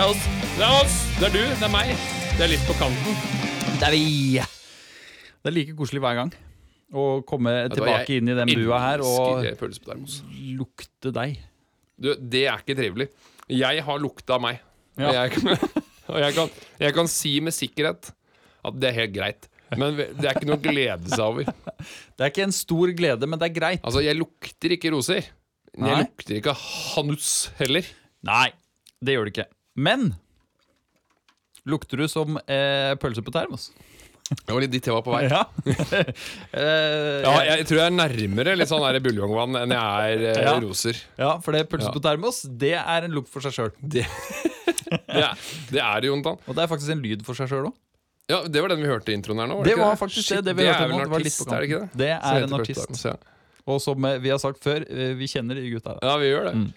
Det er oss. Det er oss! Det er du, det er meg. Det er litt på kanten. Det er vi. Det er like koselig hver gang å komme tilbake inn i den bua her og pølse på termos. lukte deg. Du, det er ikke trivelig. Jeg har lukta meg. meg. Og, jeg, kan- og jeg, kan, jeg kan si med sikkerhet at det er helt greit. Men det er ikke noe å glede seg over. Det er ikke en stor glede, men det er greit. Altså, jeg lukter ikke roser. Men Nei. jeg lukter ikke hanus heller. Nei, det gjør det ikke. Men lukter du som eh, pølse på termos? Det var litt dit jeg var på vei. Ja. eh, Ja, jeg tror jeg er nærmere litt sånn buljongvann enn jeg er eh, Ja. roser. ja, for det pølse på termos, det er en lukt for seg sjøl. Det, det, er, det er det, Jontan. Og det er faktisk en lyd for seg sjøl òg. Ja, det var den vi hørte i introen her nå. Det ikke var faktisk Shit, det, det vi hørte nå. Det var en litt på artist, er det ikke det? Det er en Pølse artist. termos, ja. Og som eh, vi har sagt før, eh, vi kjenner de gutta. Ja, vi gjør det. Mm.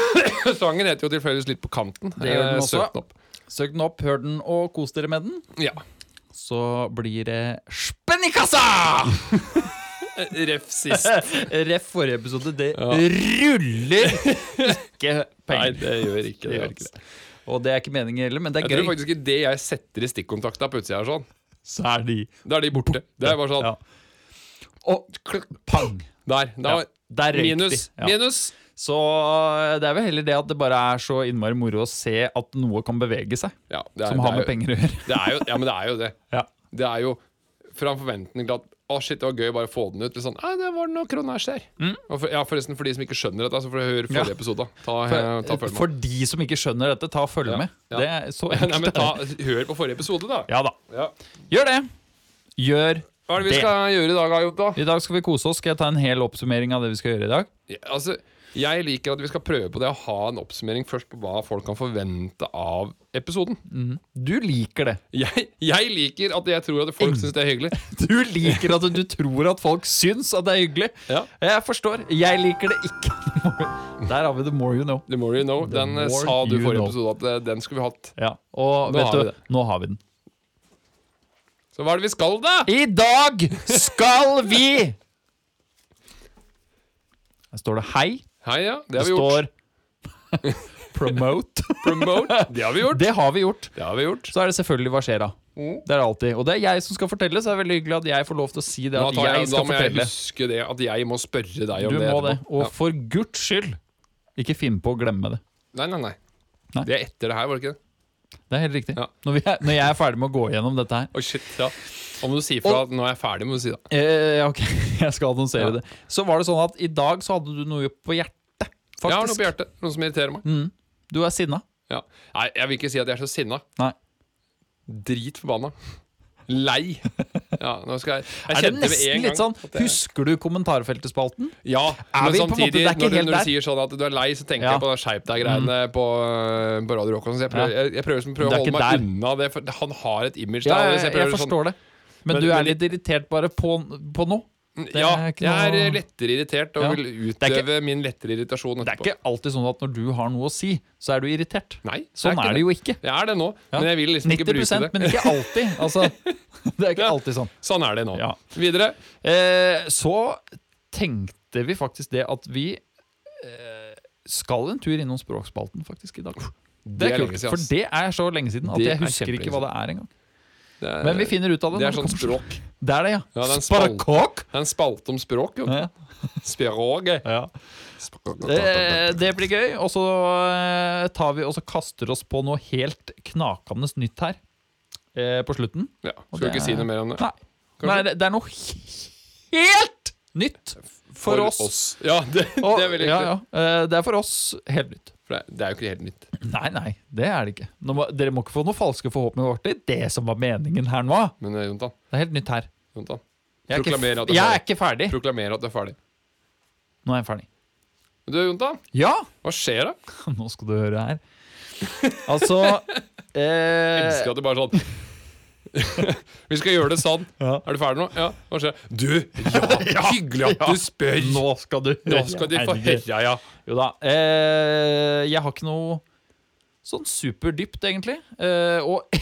Sangen heter jo tilfeldigvis litt på kanten. Det gjør den Eh, også. søk den opp. Søk den opp, hør den, og kos dere med den. Ja. Så blir det spenn i kassa! Ref sist. Ref forrige episode. Det Ja. ruller ikke penger. Nei, det gjør ikke Det gjør ikke det. Og det er ikke meningen heller, men det er Jeg er tror faktisk ikke det jeg setter i stikkontakta på utsida her sånn, Så er de da er de borte. Det er bare sånn Ja. Og pang! Der. Da, Ja, der minus. de. Ja. Minus. Så eh, det er vel heller det at det bare er så innmari moro å se at noe kan bevege seg. Ja, er, Som har med jo- penger å gjøre. Det er jo, ja, men det er jo det. Ja. Det er jo fra en forventning til at å shit, det var gøy å bare få den ut. Sånn, Nei, det var noe kronasj her. Mm. for, ja, forresten, for de som ikke skjønner dette, så får dere høre forrige. Ja. episode. Ta, for, ta For, følg med. for de som ikke skjønner dette, ta og følg med. Det er så Nei, men ta, Hør på forrige episode, da. Ja da. Ja. Gjør det. Gjør Hva er det vi Det. skal gjøre i dag, Jota? I dag skal vi kose oss. Skal jeg ta en hel oppsummering av det vi skal gjøre i dag? Ja, altså, jeg liker at vi skal prøve på det å ha en oppsummering først på hva folk kan forvente av episoden. Du liker det. Jeg, jeg liker at jeg tror at folk syns det er hyggelig. Du liker at du tror at folk syns at det er hyggelig. Ja. Jeg forstår. Jeg liker det ikke. Der har vi the more you know. The more you know. Den eh, sa du forrige know. episode at eh, den skulle vi hatt. Ja, Og Nå vet du, nå har vi den. Så hva er det vi skal, da? I dag skal vi Her står det hei. Hei, ja. Det har vi gjort. Det står promote. Promote. Det har vi gjort. Det har vi gjort. Det har vi gjort. Så er det selvfølgelig hva skjer da. Mm. Det er det alltid. Og det er jeg som skal fortelle, så er det veldig hyggelig at jeg får lov til å si det. At jeg, jeg skal da må må jeg huske det at jeg må spørre deg om Du det. må det. Og Og for guds skyld, ikke finn på å glemme det. Nei, nei, nei, Nei. Det er etter det her, var det ikke det? Det er helt riktig. Ja. Når, vi er, når jeg er ferdig med å gå gjennom dette her Oh shit, ja. Da må du si fra at nå er jeg ferdig, må du si da. eh, Ok, jeg skal annonsere Ja. det. Så var det sånn at i dag så hadde du noe på hjertet. Jeg har noe på hjertet. Noe som irriterer meg. Mm. Du er sinna. Ja. Nei, jeg vil ikke si at jeg er så sinna. Nei. Drit forbanna. Lei. Ja, jeg Jeg Er det nesten litt sånn jeg- Husker du kommentarfeltespalten? Ja, Er men samtidig, måte- når, du, når du sier sånn at du er lei, så tenker Ja. jeg på den skjerp deg-greiene på, øh, på Radio Rock. sånn, Så jeg prøver, jeg, jeg prøver, som prøver å er holde meg der. unna det, for han har et image der. jeg, så jeg, prøver sånn- det. Men, Men- du er litt irritert bare på, på nå. Det ja, er jeg er lettere irritert og Ja. vil Det er utøve min lettere irritasjon Det er ikke alltid sånn at når du har noe å si, så er du irritert. Nei, Sånn er det jo ikke. Jeg er det nå, men jeg vil liksom ikke bruke det. 90 men ikke alltid. Altså, det er ikke Ja. alltid sånn. Sånn er det nå. Ja. Videre. Eh, så tenkte vi faktisk det at vi eh, skal en tur innom Språkspalten faktisk i dag. Det er, lenge kult, siden, for det er så lenge siden at Det jeg er husker ikke hva det er engang. Er, Men vi finner ut av det. det er sånn språk. Det er det, ja. Ja, det er en spalt. En spalte om språk. Jo. Ja. Språket. Ja. Det, det blir gøy. Og så eh, tar vi og så kaster oss på noe helt knakende nytt her eh, på slutten. Ja, skal det ikke si noe mer om det? Nei. Nei, det, det er noe helt nytt for, oss. Ja, det, Og, det er veldig ja, ja. Eh, Det er for oss helt nytt. For det, det er jo ikke helt nytt. Nei, nei, det er det ikke. Må, dere må ikke få noen falske forhåpninger. Det er det som var meningen her nå. Men eh, Jontan, Det er helt nytt her. Jontan Jeg er, Proklamer ikke, at du er jeg er ferdig. ikke ferdig. proklamer at du er ferdig. Nå er jeg ferdig. Du, Jontan, Ja! hva skjer da? Nå skal du høre her. Altså Jeg eh, elsker at du bare sånn Vi skal gjøre det sånn. Ja. Er du ferdig nå? Ja. Hva skjer? Du, ja, hyggelig at du spør! Nå skal du Nå skal de få høre, ja. Jo da. Eh, jeg har ikke noe sånn superdypt, egentlig. Uh, og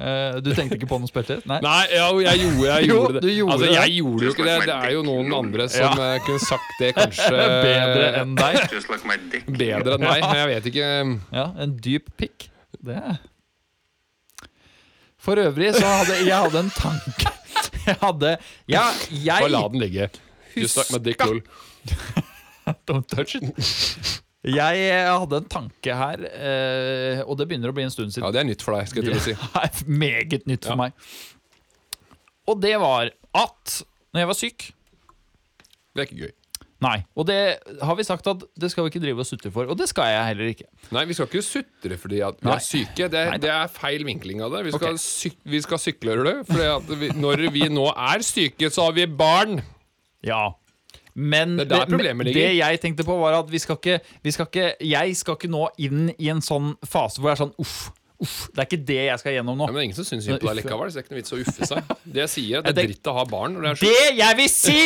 uh, du tenkte ikke på noe spesielt? Nei? Nei, ja, jeg gjorde, jeg Jo, gjorde det. gjorde altså, det. gjorde jo ikke det. Det er jo noen andre som ja. kunne sagt det kanskje Bedre enn deg. Like. Bedre enn meg. Jeg vet ikke. Ja, en dyp pikk. Det For øvrig så hadde jeg hadde en tanke Jeg hadde Ja, jeg Bare la den ligge. Just like my dick, lol. Don't touch it. Jeg eh, hadde en tanke her, eh, og det begynner å bli en stund siden. Ja, det er nytt for deg, skal jeg til å si. Meget nytt for Ja. meg. Og det var at når jeg var syk Det er ikke gøy. Nei. Og det har vi sagt at det skal vi ikke drive og sutre for. Og det skal jeg heller ikke. Nei, vi skal ikke sutre fordi at vi Nei. er syke. Det Nei. det er feil vinkling av det. Vi skal, okay. syk, vi skal sykle hører du. For når vi nå er syke, så har vi barn. Ja. Men Det det, det jeg tenkte på, var at vi skal ikke, vi skal ikke Jeg skal ikke nå inn i en sånn fase hvor jeg er sånn uff, uff. Det er ikke det jeg skal gjennom nå. Ja, men ingen som syns synd på deg likevel. Så det er ikke noe vits å uffe seg. Det jeg sier, er at det er dritt å ha barn. Når det er Det jeg vil si!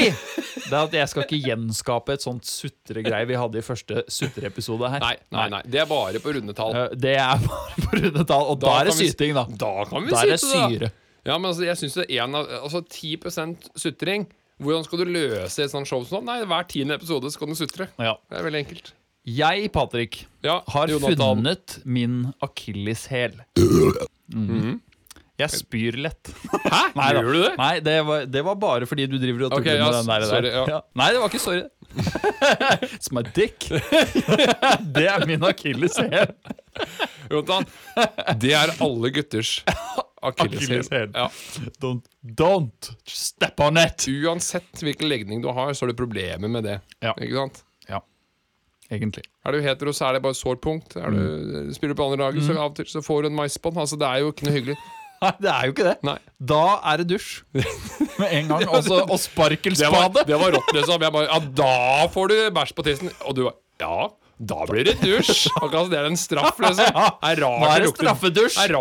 Det er at jeg skal ikke gjenskape et sånt sutregreie vi hadde i første sutreepisode her. Nei, nei, nei. Det er bare på runde tall. Eh, Det er bare på runde tall, og da, er det syting, da. Da kan vi Da er det syte, da. syre. Ja, men altså, jeg synes det er en av, altså 10% sutring Hvordan skal du løse et sånt show som sånn? Nei, hver tiende episode skal du sutre. Ja. Det er veldig enkelt. Jeg, Patrick, Ja, har Jonathan. funnet min akilleshæl. Mhm. Jeg spyr lett. Hæ? Nei da. Gjør du det? Nei, det var, det var bare fordi du driver og tuller okay, ja, med den der. sorry, ja. ja. Nei, det var ikke sorry. It's my dick. det er min akilleshæl. Jonathan, det er alle gutters akilleshæl. Ja. Don't, don't step on it. Uansett hvilken legning du har, så har du problemer med det. Ja. Ikke sant? Ja, egentlig. Er du hetero, så er det bare sårt punkt. Er du, Mm. Spiller du på andre laget, så av og til så får du en maisbånd. Altså, det er jo ikke noe hyggelig. Nei, det er jo ikke det. Nei. Da er det dusj. Med en gang. Også, og Det var, det var rått, liksom. Jeg bare Ja, da får du bæsj på tissen. Og du bare Ja, da blir det dusj. Akkurat som det er en straff, liksom. Det er rart det lukter-. Er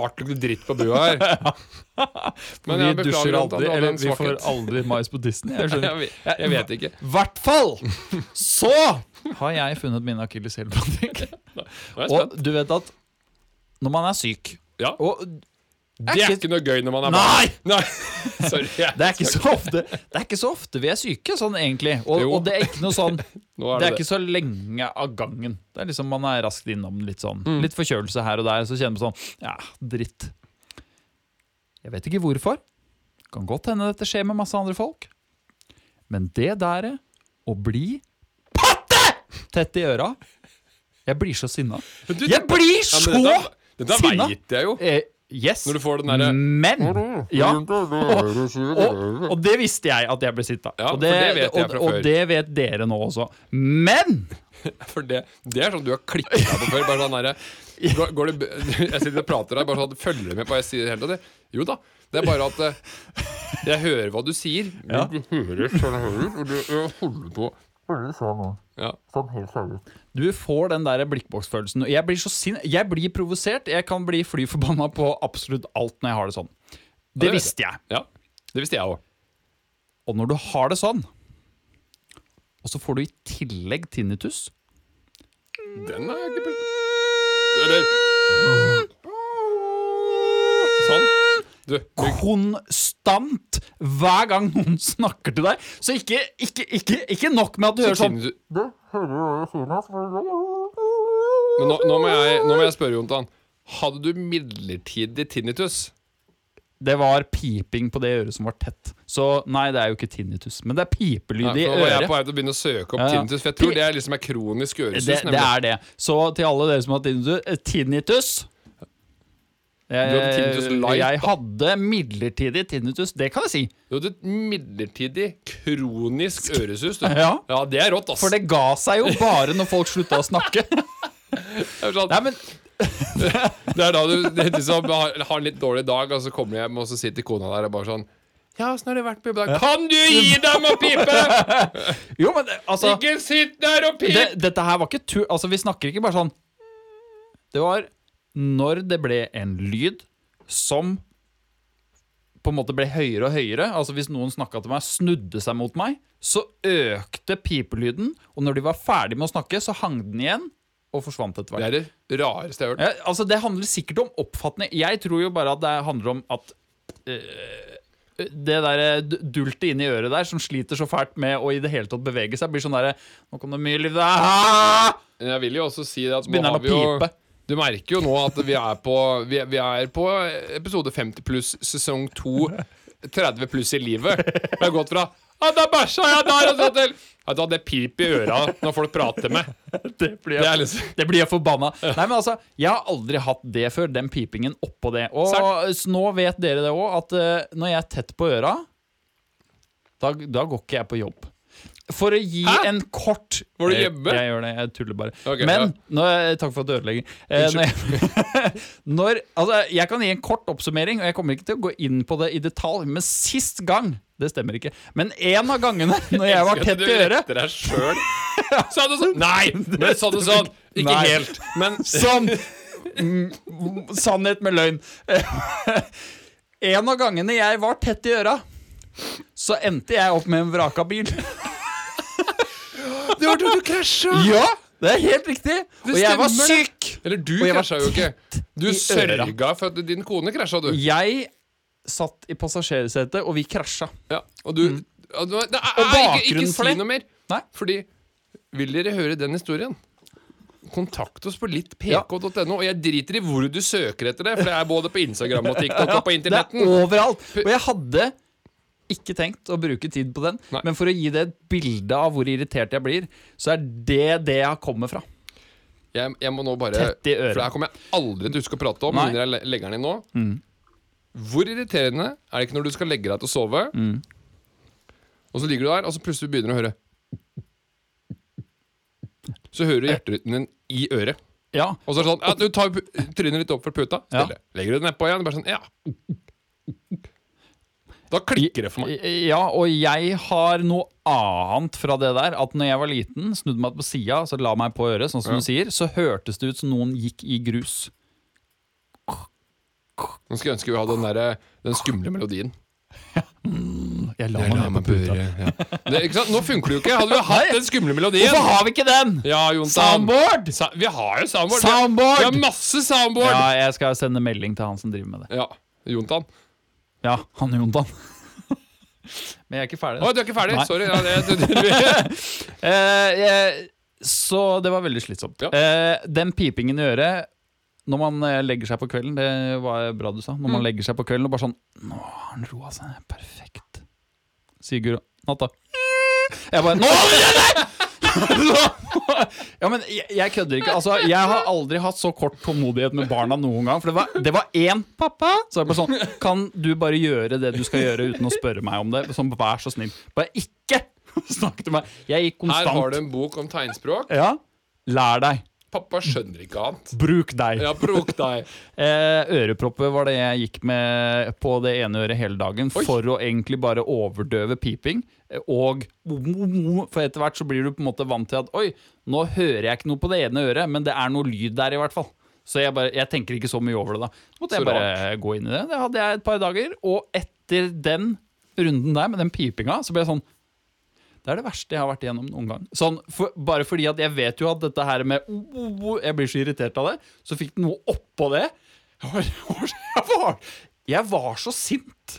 dritt på bua her. Men vi dusjer aldri, eller vi får aldri mais på tissen. Jeg Jeg jeg vet ikke. hvert fall så har jeg funnet mine akilleshæl, Patrick. Nå er Og du vet at når man er syk Ja, og det er ikke noe gøy når man er barn. Nei! Sorry. jeg- det er, ikke så ofte, det er ikke så ofte vi er syke, sånn egentlig. Og, og det er ikke noe sånn Det det er ikke så lenge av gangen. Det er liksom Man er raskt innom litt sånn Mm. Litt forkjølelse her og der, så kjenner man sånn Ja, dritt. Jeg vet ikke hvorfor. Kan godt hende dette skjer med masse andre folk. Men det der å bli patte tett i øra Jeg blir så sinna. Jeg blir så ja, dette, dette sinna! veit jeg jo. Yes. Når du får den derre Men Ja. Og, og det visste jeg at jeg ble sitta. Ja, og, det, det og, og det vet dere nå også. Men For det, det er sånn du har klikka deg på før. Bare sånn der, går, går det, Jeg sitter og prater der, bare sånn følger du med på hva jeg sier hele tiden? Jo da. Det er bare at eh, jeg hører hva du sier. Ja. Du hører sånn hører, og du holder på. Ja. Du får den der blikkboksfølelsen. Jeg blir så sinn... Jeg blir provosert. Jeg kan bli fly forbanna på absolutt alt når jeg har det sånn. Det det visste jeg. ja. Det visste jeg òg. Og når du har det sånn, og så får du i tillegg tinnitus Den er ikke. Eller Sånn. Du, du konstant hver gang noen snakker til deg. Så ikke, ikke, ikke, ikke nok med at du hører sånn du... Men nå, nå, må jeg, nå må jeg spørre, Jontan. Hadde du midlertidig tinnitus? Det var piping på det øret som var tett. Så nei, det er jo ikke tinnitus. Men det er pipelyd i øret. nå var jeg på vei til å begynne å søke opp Ja, ja. tinnitus, for jeg tror det er liksom er kronisk øresus. Det, det er det. Så til alle dere som har tinnitus, eh, tinnitus jeg, Du hadde tinnitus light, jeg hadde midlertidig tinnitus, det kan jeg si. Du hadde et midlertidig kronisk øresus. Du. Ja. ja, det er rått, ass. For det ga seg jo bare når folk slutta å snakke. Sånn, Nei, men Det er da du liksom har, har en litt dårlig dag, og så kommer du hjem, og så sitter kona der og bare sånn Ja, åssen har det vært på jobb i? Kan du gi deg med å pipe?! Jo, men altså Ikke sitt der og pip! det, Dette her var ikke tur... Altså, vi snakker ikke bare sånn Det var når det ble en lyd som på en måte ble høyere og høyere. Altså Hvis noen snakka til meg, snudde seg mot meg, så økte pipelyden. Og når de var ferdig med å snakke, så hang den igjen. og forsvant etter hvert. Det er det rareste jeg har hørt. Ja, altså Det handler sikkert om oppfatning. Jeg tror jo bare at det handler om at øh, det der eh, dultet inni øret der, som sliter så fælt med å i det hele tatt bevege seg, blir sånn derre Nå kom det mye liv der. Jeg vil jo også si det at Så nå begynner har vi å jo pipe. Du merker jo nå at vi er på Vi, vi er på episode 50 pluss sesong 2 30 pluss i livet. Vi har gått fra ah, da bæsja jeg der og så til Vet du hva, det pip i øra når folk prater med. Det blir Det jeg, liksom det blir jeg forbanna. Nei, men altså, Jeg har aldri hatt det før, den pipingen oppå det. Og så nå vet dere det òg, at uh, når jeg er tett på øra, da, da går ikke jeg på jobb. For å gi Hæ? en kort Var du Jeg- hjemme? Jeg, gjør det. Jeg tuller bare. Okay, Men ja. nå, Takk for at du ødelegger. Eh, når jeg, når, altså, jeg kan gi en kort oppsummering, og jeg kommer ikke til å gå inn på det i detalj. Men sist gang Det stemmer ikke. Men en av gangene når jeg var tett i øret Du retter deg sjøl. Sa du sånn? Nei! Men sa du sånn? Ikke Nei. helt. Men Sånn! Mm, Sannhet med løgn. En av gangene jeg var tett i øra, så endte jeg opp med en vraka bil. Det hørte at du krasja! Ja, det er helt riktig. Og jeg var syk. Eller du Og krasja jo ikke. Du sørga for at din kone krasja, du. Jeg satt i passasjersetet, og vi krasja. Ja, og du og du- det er, Og ikke, ikke si noe mer. Nei. Fordi Vil dere høre den historien? Kontakt oss på littpk.no. Og jeg driter i hvor du søker etter det, for det er både på Instagram og TikTok og på det er overalt. Og jeg hadde ikke tenkt å bruke tid på den, Nei. men for å gi det et bilde av hvor irritert jeg blir, så er det det jeg kommer fra. Jeg, jeg må nå bare Tett i øret. For det her kommer jeg aldri til å huske å prate om. Jeg legger den inn nå. Mm. Hvor irriterende er det ikke når du skal legge deg til å sove, Mm. og så ligger du der, og så plutselig begynner du å høre Så hører du hjerterytmen din i øret. Ja, Og så er det sånn ja, Du tar trynet litt opp for puta, Ja. Legger du det nedpå igjen. Bare sånn, ja Da klikker det for meg. Ja, og jeg har noe annet fra det der. At når jeg var liten, snudde meg på sida, så la meg på øret, sånn som Ja. du sier, så hørtes det ut som noen gikk i grus. Nå skulle jeg ønske vi hadde den, der, den skumle melodien. Jeg la meg på puta. Det, ikke sant? Nå funker det jo ikke. Hadde vi hatt den skumle melodien Hvorfor har vi ikke den? Ja, Soundboard! Sa vi har jo soundboard. Soundboard! Vi har masse soundboard. Ja, jeg skal sende melding til han som driver med det. Ja, Jontan. Ja, han Jontan. Men jeg er ikke ferdig. Å, du er ikke ferdig? Nei. Sorry. Ja, det, Eh, jeg, så det var veldig slitsomt. Ja. Eh, den pipingen i øret når man eh, legger seg på kvelden, det var bra du sa. Når man Mm. legger seg på kvelden og bare sånn Nå har han roa seg. Perfekt. Sier Guro. Natta. Jeg bare Nå! ja, men jeg, jeg kødder ikke. Altså, jeg har aldri hatt så kort tålmodighet med barna noen gang. For det var, det var én pappa. Så jeg bare sånn Kan du bare gjøre det du skal gjøre uten å spørre meg om det? Sånn, vær så snill. Bare ikke snakk til meg. Jeg gikk her har du en bok om tegnspråk. Ja. Lær deg. Pappa skjønner ikke annet. Bruk deg. Ja, bruk deg. Eh, ørepropper var det jeg gikk med på det ene øret hele dagen Oi. for å egentlig bare overdøve piping. Og For etter hvert så blir du på en måte vant til at Oi, nå hører jeg ikke noe på det ene øret, men det er noe lyd der i hvert fall. Så jeg, bare, jeg tenker ikke så mye over det da. Så måtte jeg bare gå inn i det. Det hadde jeg et par dager. Og etter den runden der med den pipinga, så ble jeg sånn det er det verste jeg har vært igjennom noen gang. Sånn, for, bare fordi at jeg vet jo at dette her med oh, oh, oh, Jeg blir så irritert av det. Så fikk den noe oppå det. Jeg var, jeg var, jeg var så sint.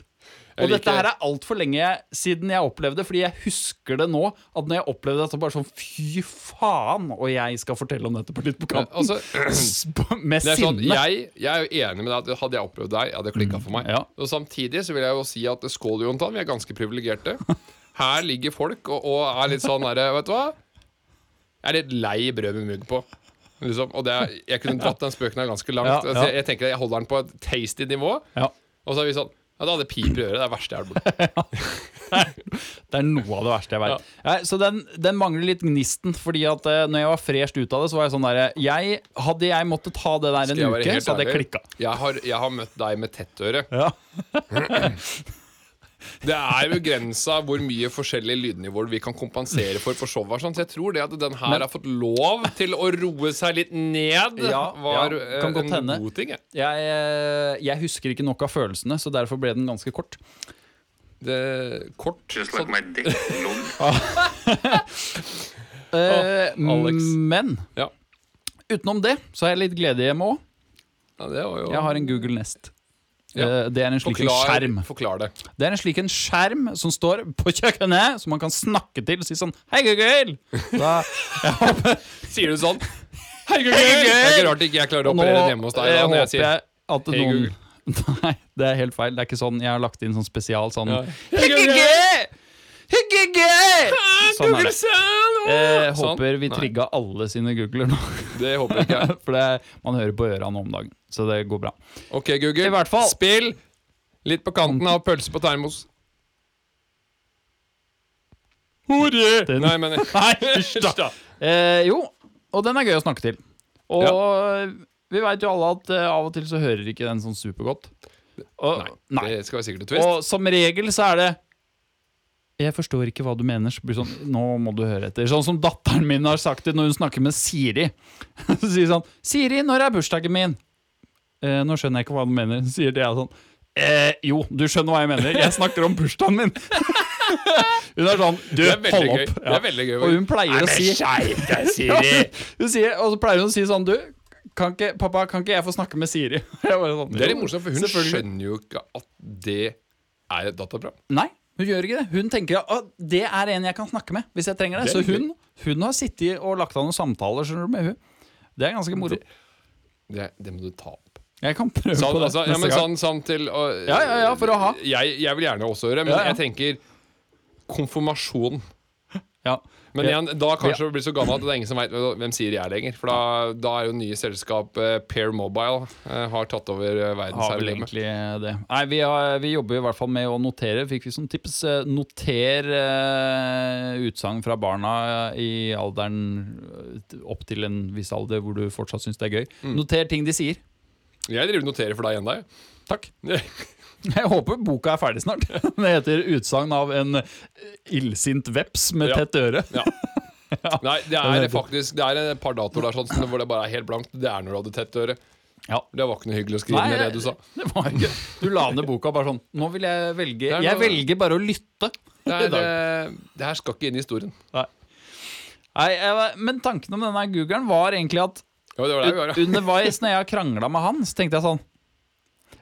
Og dette her er altfor lenge siden jeg opplevde det, Fordi jeg husker det nå. At når jeg opplevde det, så bare sånn Fy faen! Og jeg skal fortelle om dette på Litt på kanten. Altså, med sånn, sinne. jeg, jeg er jo enig med deg at hadde jeg opplevd deg, hadde det klikka for meg. ja. Og Samtidig så vil jeg jo si at skål, Jontan. Vi er ganske privilegerte. Her ligger folk og, og er litt sånn herre Vet du hva? Jeg er litt lei brød med munnen på. Liksom. Og det er, jeg kunne dratt den spøken her ganske langt. Ja, ja. Altså, jeg, jeg tenker jeg holder den på et tasty nivå. Ja. Og så er vi sånn Ja, da hadde pip i øret. Det er det verste jeg har hørt. Det er noe av det verste jeg vet. Nei, så den, den mangler litt gnisten. Fordi at uh, når jeg var fresht ut av det, så var jeg sånn derre Hadde jeg måttet ta det der en uke, så hadde jeg klikka. Jeg har, jeg har møtt deg med tett øre. Ja. Det er jo grensa hvor mye forskjellige lydnivåer vi kan kompensere for for show. Sånn. Så jeg tror det at den her har fått lov til å roe seg litt ned, Ja, var ja, en henne. god ting. jeg. Jeg, eh, jeg husker ikke nok av følelsene, så derfor ble den ganske kort. Det, kort Just like my dick. uh, Alex. Men Ja. Utenom det så har jeg litt glede hjemme òg. Ja, det var jo Jeg har en Google Nest. Ja. Eh, Det er en slik Forklar, skjerm. forklar det. Det er en slik en skjerm som står på kjøkkenet, som man kan snakke til og si sånn Hei, Google! Da, Sier du sånn? Hei, Google! Hey, Google! Det er ikke rart ikke jeg klarer å nå operere den hjemme hos deg. eh, Da, når jeg sier jeg Hei, noen Nei, det er helt feil. Det er ikke sånn. Jeg har lagt inn sånn spesial sånn Ja. Hei, Google! Sånn er det. Eh, Sånn? håper vi trigga alle sine Googler nå. Det håper jeg ikke. For det, man hører på ørene om dagen, så det går bra. Ok, Google. I hvert fall. Spill litt på kanten av pølse på termos. Hore! Den- Nei, men Nei, hysj da. Eh, jo, og den er gøy å snakke til. Og vi veit jo alle at eh, av og til så hører ikke den sånn supergodt. Og, Nei, nei. det skal være sikkert twist. Og som regel så er det Jeg forstår ikke hva du mener. Så blir sånn, Nå må du høre etter. Sånn som datteren min har sagt det når hun snakker med Siri. Så sier sånn 'Siri, når er bursdagen min?' Eh, 'Nå skjønner jeg ikke hva du mener', sier det sånn. Eh, jo, du skjønner hva jeg mener. Jeg snakker om bursdagen min. hun er sånn Du, er hold gøy. opp. Det er veldig gøy. Og hun pleier å si Siri. hun sier, Og så pleier hun å si sånn Du, kan ikke, pappa, kan ikke jeg få snakke med Siri? Sånn, Det er litt morsomt, for hun skjønner jo ikke at det er et dataprogram. Nei, hun gjør ikke det. Hun tenker at det er en jeg kan snakke med hvis jeg trenger det. Det Så hun, hun har sittet og lagt av noen samtaler du, med hun. Det er ganske moro. Det, det må du ta opp. Jeg kan prøve Sånn, på det altså, ja, men sånn, sånn til å, Ja, ja, ja, for å ha. Jeg, jeg vil gjerne også høre, men ja. jeg tenker konfirmasjon. Ja. Men igjen, da kanskje det blir så gammel at det er ingen som veit hvem Siri er lenger. For da, da er jo nye selskap eh, Pair Mobile eh, har tatt over eh, Har vel verdensherredømmet. egentlig det. Nei, vi, har, vi jobber i hvert fall med å notere. Fikk vi som tips. eh, Noter eh, utsagn fra barna i alderen eh, opp til en viss alder hvor du fortsatt syns det er gøy. Mm. Noter ting de sier. Jeg driver og noterer for deg ennå, jeg. Takk. Jeg håper boka er ferdig snart. Det heter 'Utsagn av en illsint veps med Ja. tett øre'. Ja. Nei, det er faktisk Det er et par datoer der sånn, hvor det bare er helt blankt. Det er når du hadde tett øre. Ja. Det var ikke noe hyggelig å skrive ned det du sa. det var ikke Du la ned boka bare sånn Nå vil jeg velge noe... Jeg velger bare å lytte. Det, er, dag. eh, det her skal ikke inn i historien. Nei, jeg, Men tanken om denne Googlen var egentlig at Jo, det var det underveis når jeg krangla med han, så tenkte jeg sånn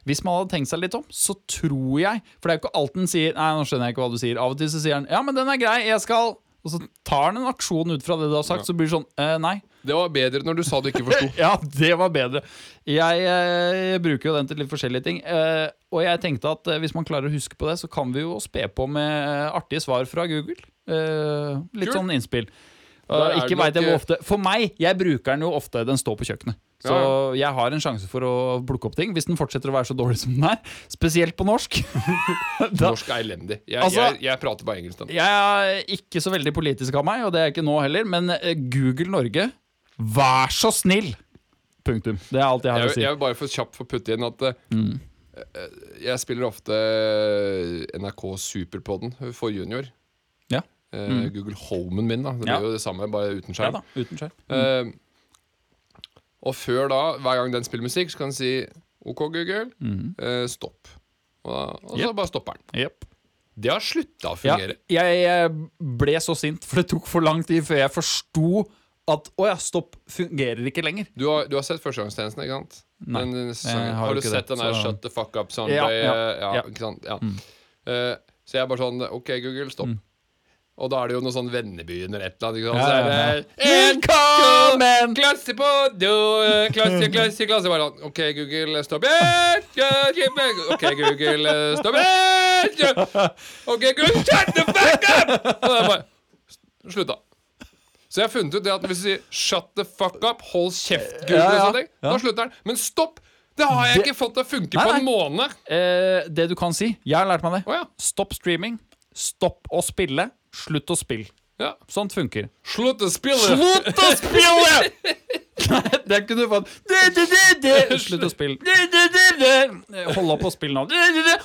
Hvis man hadde tenkt seg litt om, så tror jeg For det er jo ikke alt den sier Nei, nå skjønner jeg ikke hva du sier. Av og til så sier han Ja, men den er grei, jeg skal Og så tar han en aksjon ut fra det du har sagt, så blir det sånn eh, Nei. Det var bedre når du sa du ikke forsto. Ja, det var bedre. Jeg, eh, bruker jo den til litt forskjellige ting. Eh, og jeg tenkte at eh, hvis man klarer å huske på det, så kan vi jo spe på med eh, artige svar fra Google. Eh, litt cool. sånn innspill. Ikke veit jeg hvor ofte For meg, jeg bruker den jo ofte. Den står på kjøkkenet. Så Ja, jeg har en sjanse for å plukke opp ting hvis den fortsetter å være så dårlig som den er. Spesielt på norsk. da, Norsk er elendig. Jeg, Altså- jeg, jeg prater bare engelsk. Den. jeg er ikke så veldig politisk av meg, og det er jeg ikke nå heller, men eh, Google Norge, vær så snill! Punktum. Det er alt jeg har Jeg, å si. jeg vil bare for kjapt få putte inn at eh, Mm. eh, jeg spiller ofte NRK Superpodden for junior. Ja. Mm. Google Homen min, da. Det Ja. blir jo det samme, bare uten skjerm. Ja da, uten skjerm. Eh, og før da, hver gang den spiller musikk, så kan den si OK, Google, mm. eh, stopp. Og, da, og så bare stopper den. Yep. Det har slutta å Ja, fungere. jeg, jeg ble så sint, for det tok for lang tid før jeg forsto at å ja, stopp fungerer ikke lenger. Du, har, du har sett Førstegangstjenesten, ikke sant? Nei, Den jeg har har, du sett det, den der så- Shut the fuck up Sunday? Ja, Ja, ja, ja, ja. ikke sant? Ja. Mm. Uh, så jeg er bare sånn OK, Google, stopp. Og da er det jo noe sånn Vennebyen eller et eller annet. Ikke sant? Så er det en, Velkommen! klasse på do, klasse, klasse, klasse. Bare sånn, OK, Google, stopp. OK, Google, stopp. OK, Google, shut the fuck up! Og det er bare Slutta. Så jeg har funnet ut det at hvis du sier 'shut the fuck up', hold kjeft, Google, Ja, ja, ja. da slutter den. Men stopp! Det har jeg Det- ikke fått til å funke Nei, på en måned. Eh, det du kan si Jeg har lært meg det. Oh, ja. Stopp streaming. Stopp å spille. Slutt å spille. ja. Sånt funker. Slutt å spille! Slutt å spille! det kunne du fått. Slutt å spille. Hold opp å spille nå.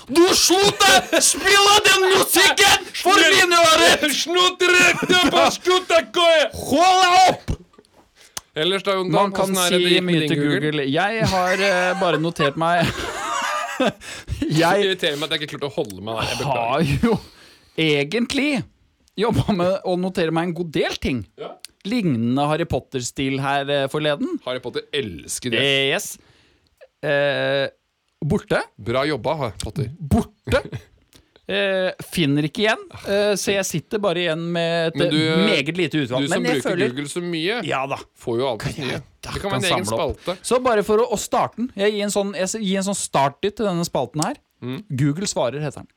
Du slutter! Spille den musikken for mine ører! Snutterekte på skuttekoie! Hold opp! Ellers da, Jon, Man kan si mye til Google. Jeg har uh, bare notert meg Det Jeg irriterer meg at jeg ikke klarte å holde meg der. Jeg beklager. har jo egentlig jobba med å notere meg en god del ting. Ja. lignende Harry Potter-stil her eh, forleden. Harry Potter elsker det. Eh, yes. Eh, borte. Bra jobba, Harry Potter. Borte. Eh, finner ikke igjen, eh, så jeg sitter bare igjen med et Men du- meget lite utvalg. Du som bruker føler Google så mye, Ja da. får jo alltid nye. Det kan være en egen samle opp. spalte. Så bare for å, å starte den Jeg gir en sånn, jeg gir en sånn start-it til denne spalten her. Mm. Google svarer, heter den.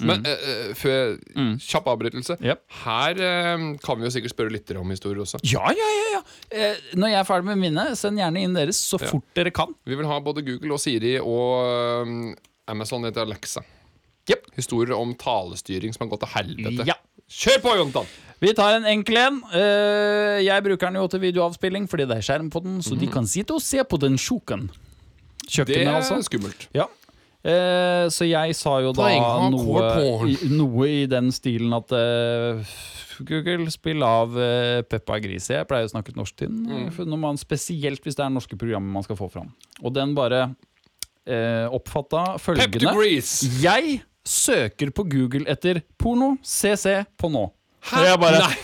Ja. Men uh, før Kjapp avbrytelse. Mm. Yep. Her uh, kan vi jo sikkert spørre lyttere om historier også. Ja, ja, ja. ja. Eh, når jeg er ferdig med mine, send gjerne inn deres så fort dere kan. Vi vil ha både Google og Siri og um, Amazon heter Alexa. Yep. Historier om talestyring som har gått til helvete. Ja. Kjør på, Jontan! Vi tar en enkel en. Eh, jeg bruker den jo til videoavspilling fordi det er skjerm på den, så de kan sitte og se på den sjuken. Det er altså. skummelt. Ja. Eh, så jeg sa jo da noe noe i den stilen at eh, Google, spill av uh, Peppa Gris. Jeg pleier å snakke norsk til den, Mm. man, spesielt hvis det er norske programmer man skal få fram. Og den bare uh, oppfatta følgende Jeg søker på Google etter porno CC på nå. Hæ? Og jeg bare Nei,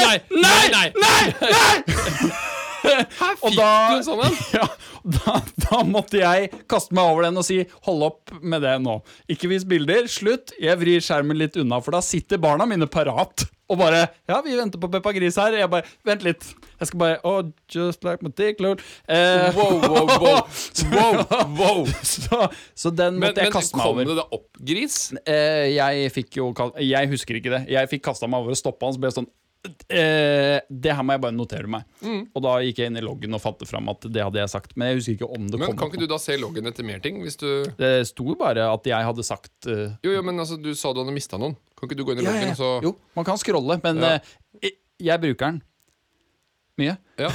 nei, nei! nei, nei, Her fikk da- du en sånn en! Ja, da, da måtte jeg kaste meg over den og si hold opp med det nå. Ikke vis bilder. Slutt. Jeg vrir skjermen litt unna, for da sitter barna mine parat. Og bare Ja, vi venter på Peppa Gris her. Jeg bare Vent litt. Jeg skal bare Oh, just like my dick lord. Eh, Wow, wow, wow. wow, wow. så, så den Men, måtte jeg kaste meg over. Men kom det da opp gris? Eh, jeg fikk jo Jeg husker ikke det. Jeg fikk kasta meg over og stoppa han, så ble jeg sånn eh, Det her må jeg bare notere meg. Mm. Og da gikk jeg inn i loggen og fant det fram at det hadde jeg sagt. Men jeg husker ikke om det Men kom. kan ikke du da se loggen etter mer ting? Hvis du Det sto bare at jeg hadde sagt uh... Jo, jo, men altså, du sa du hadde mista noen. Kan ikke du gå inn i loggen, og så Jo, man kan scrolle, men Ja. eh, jeg- jeg bruker den mye. Ja, ja,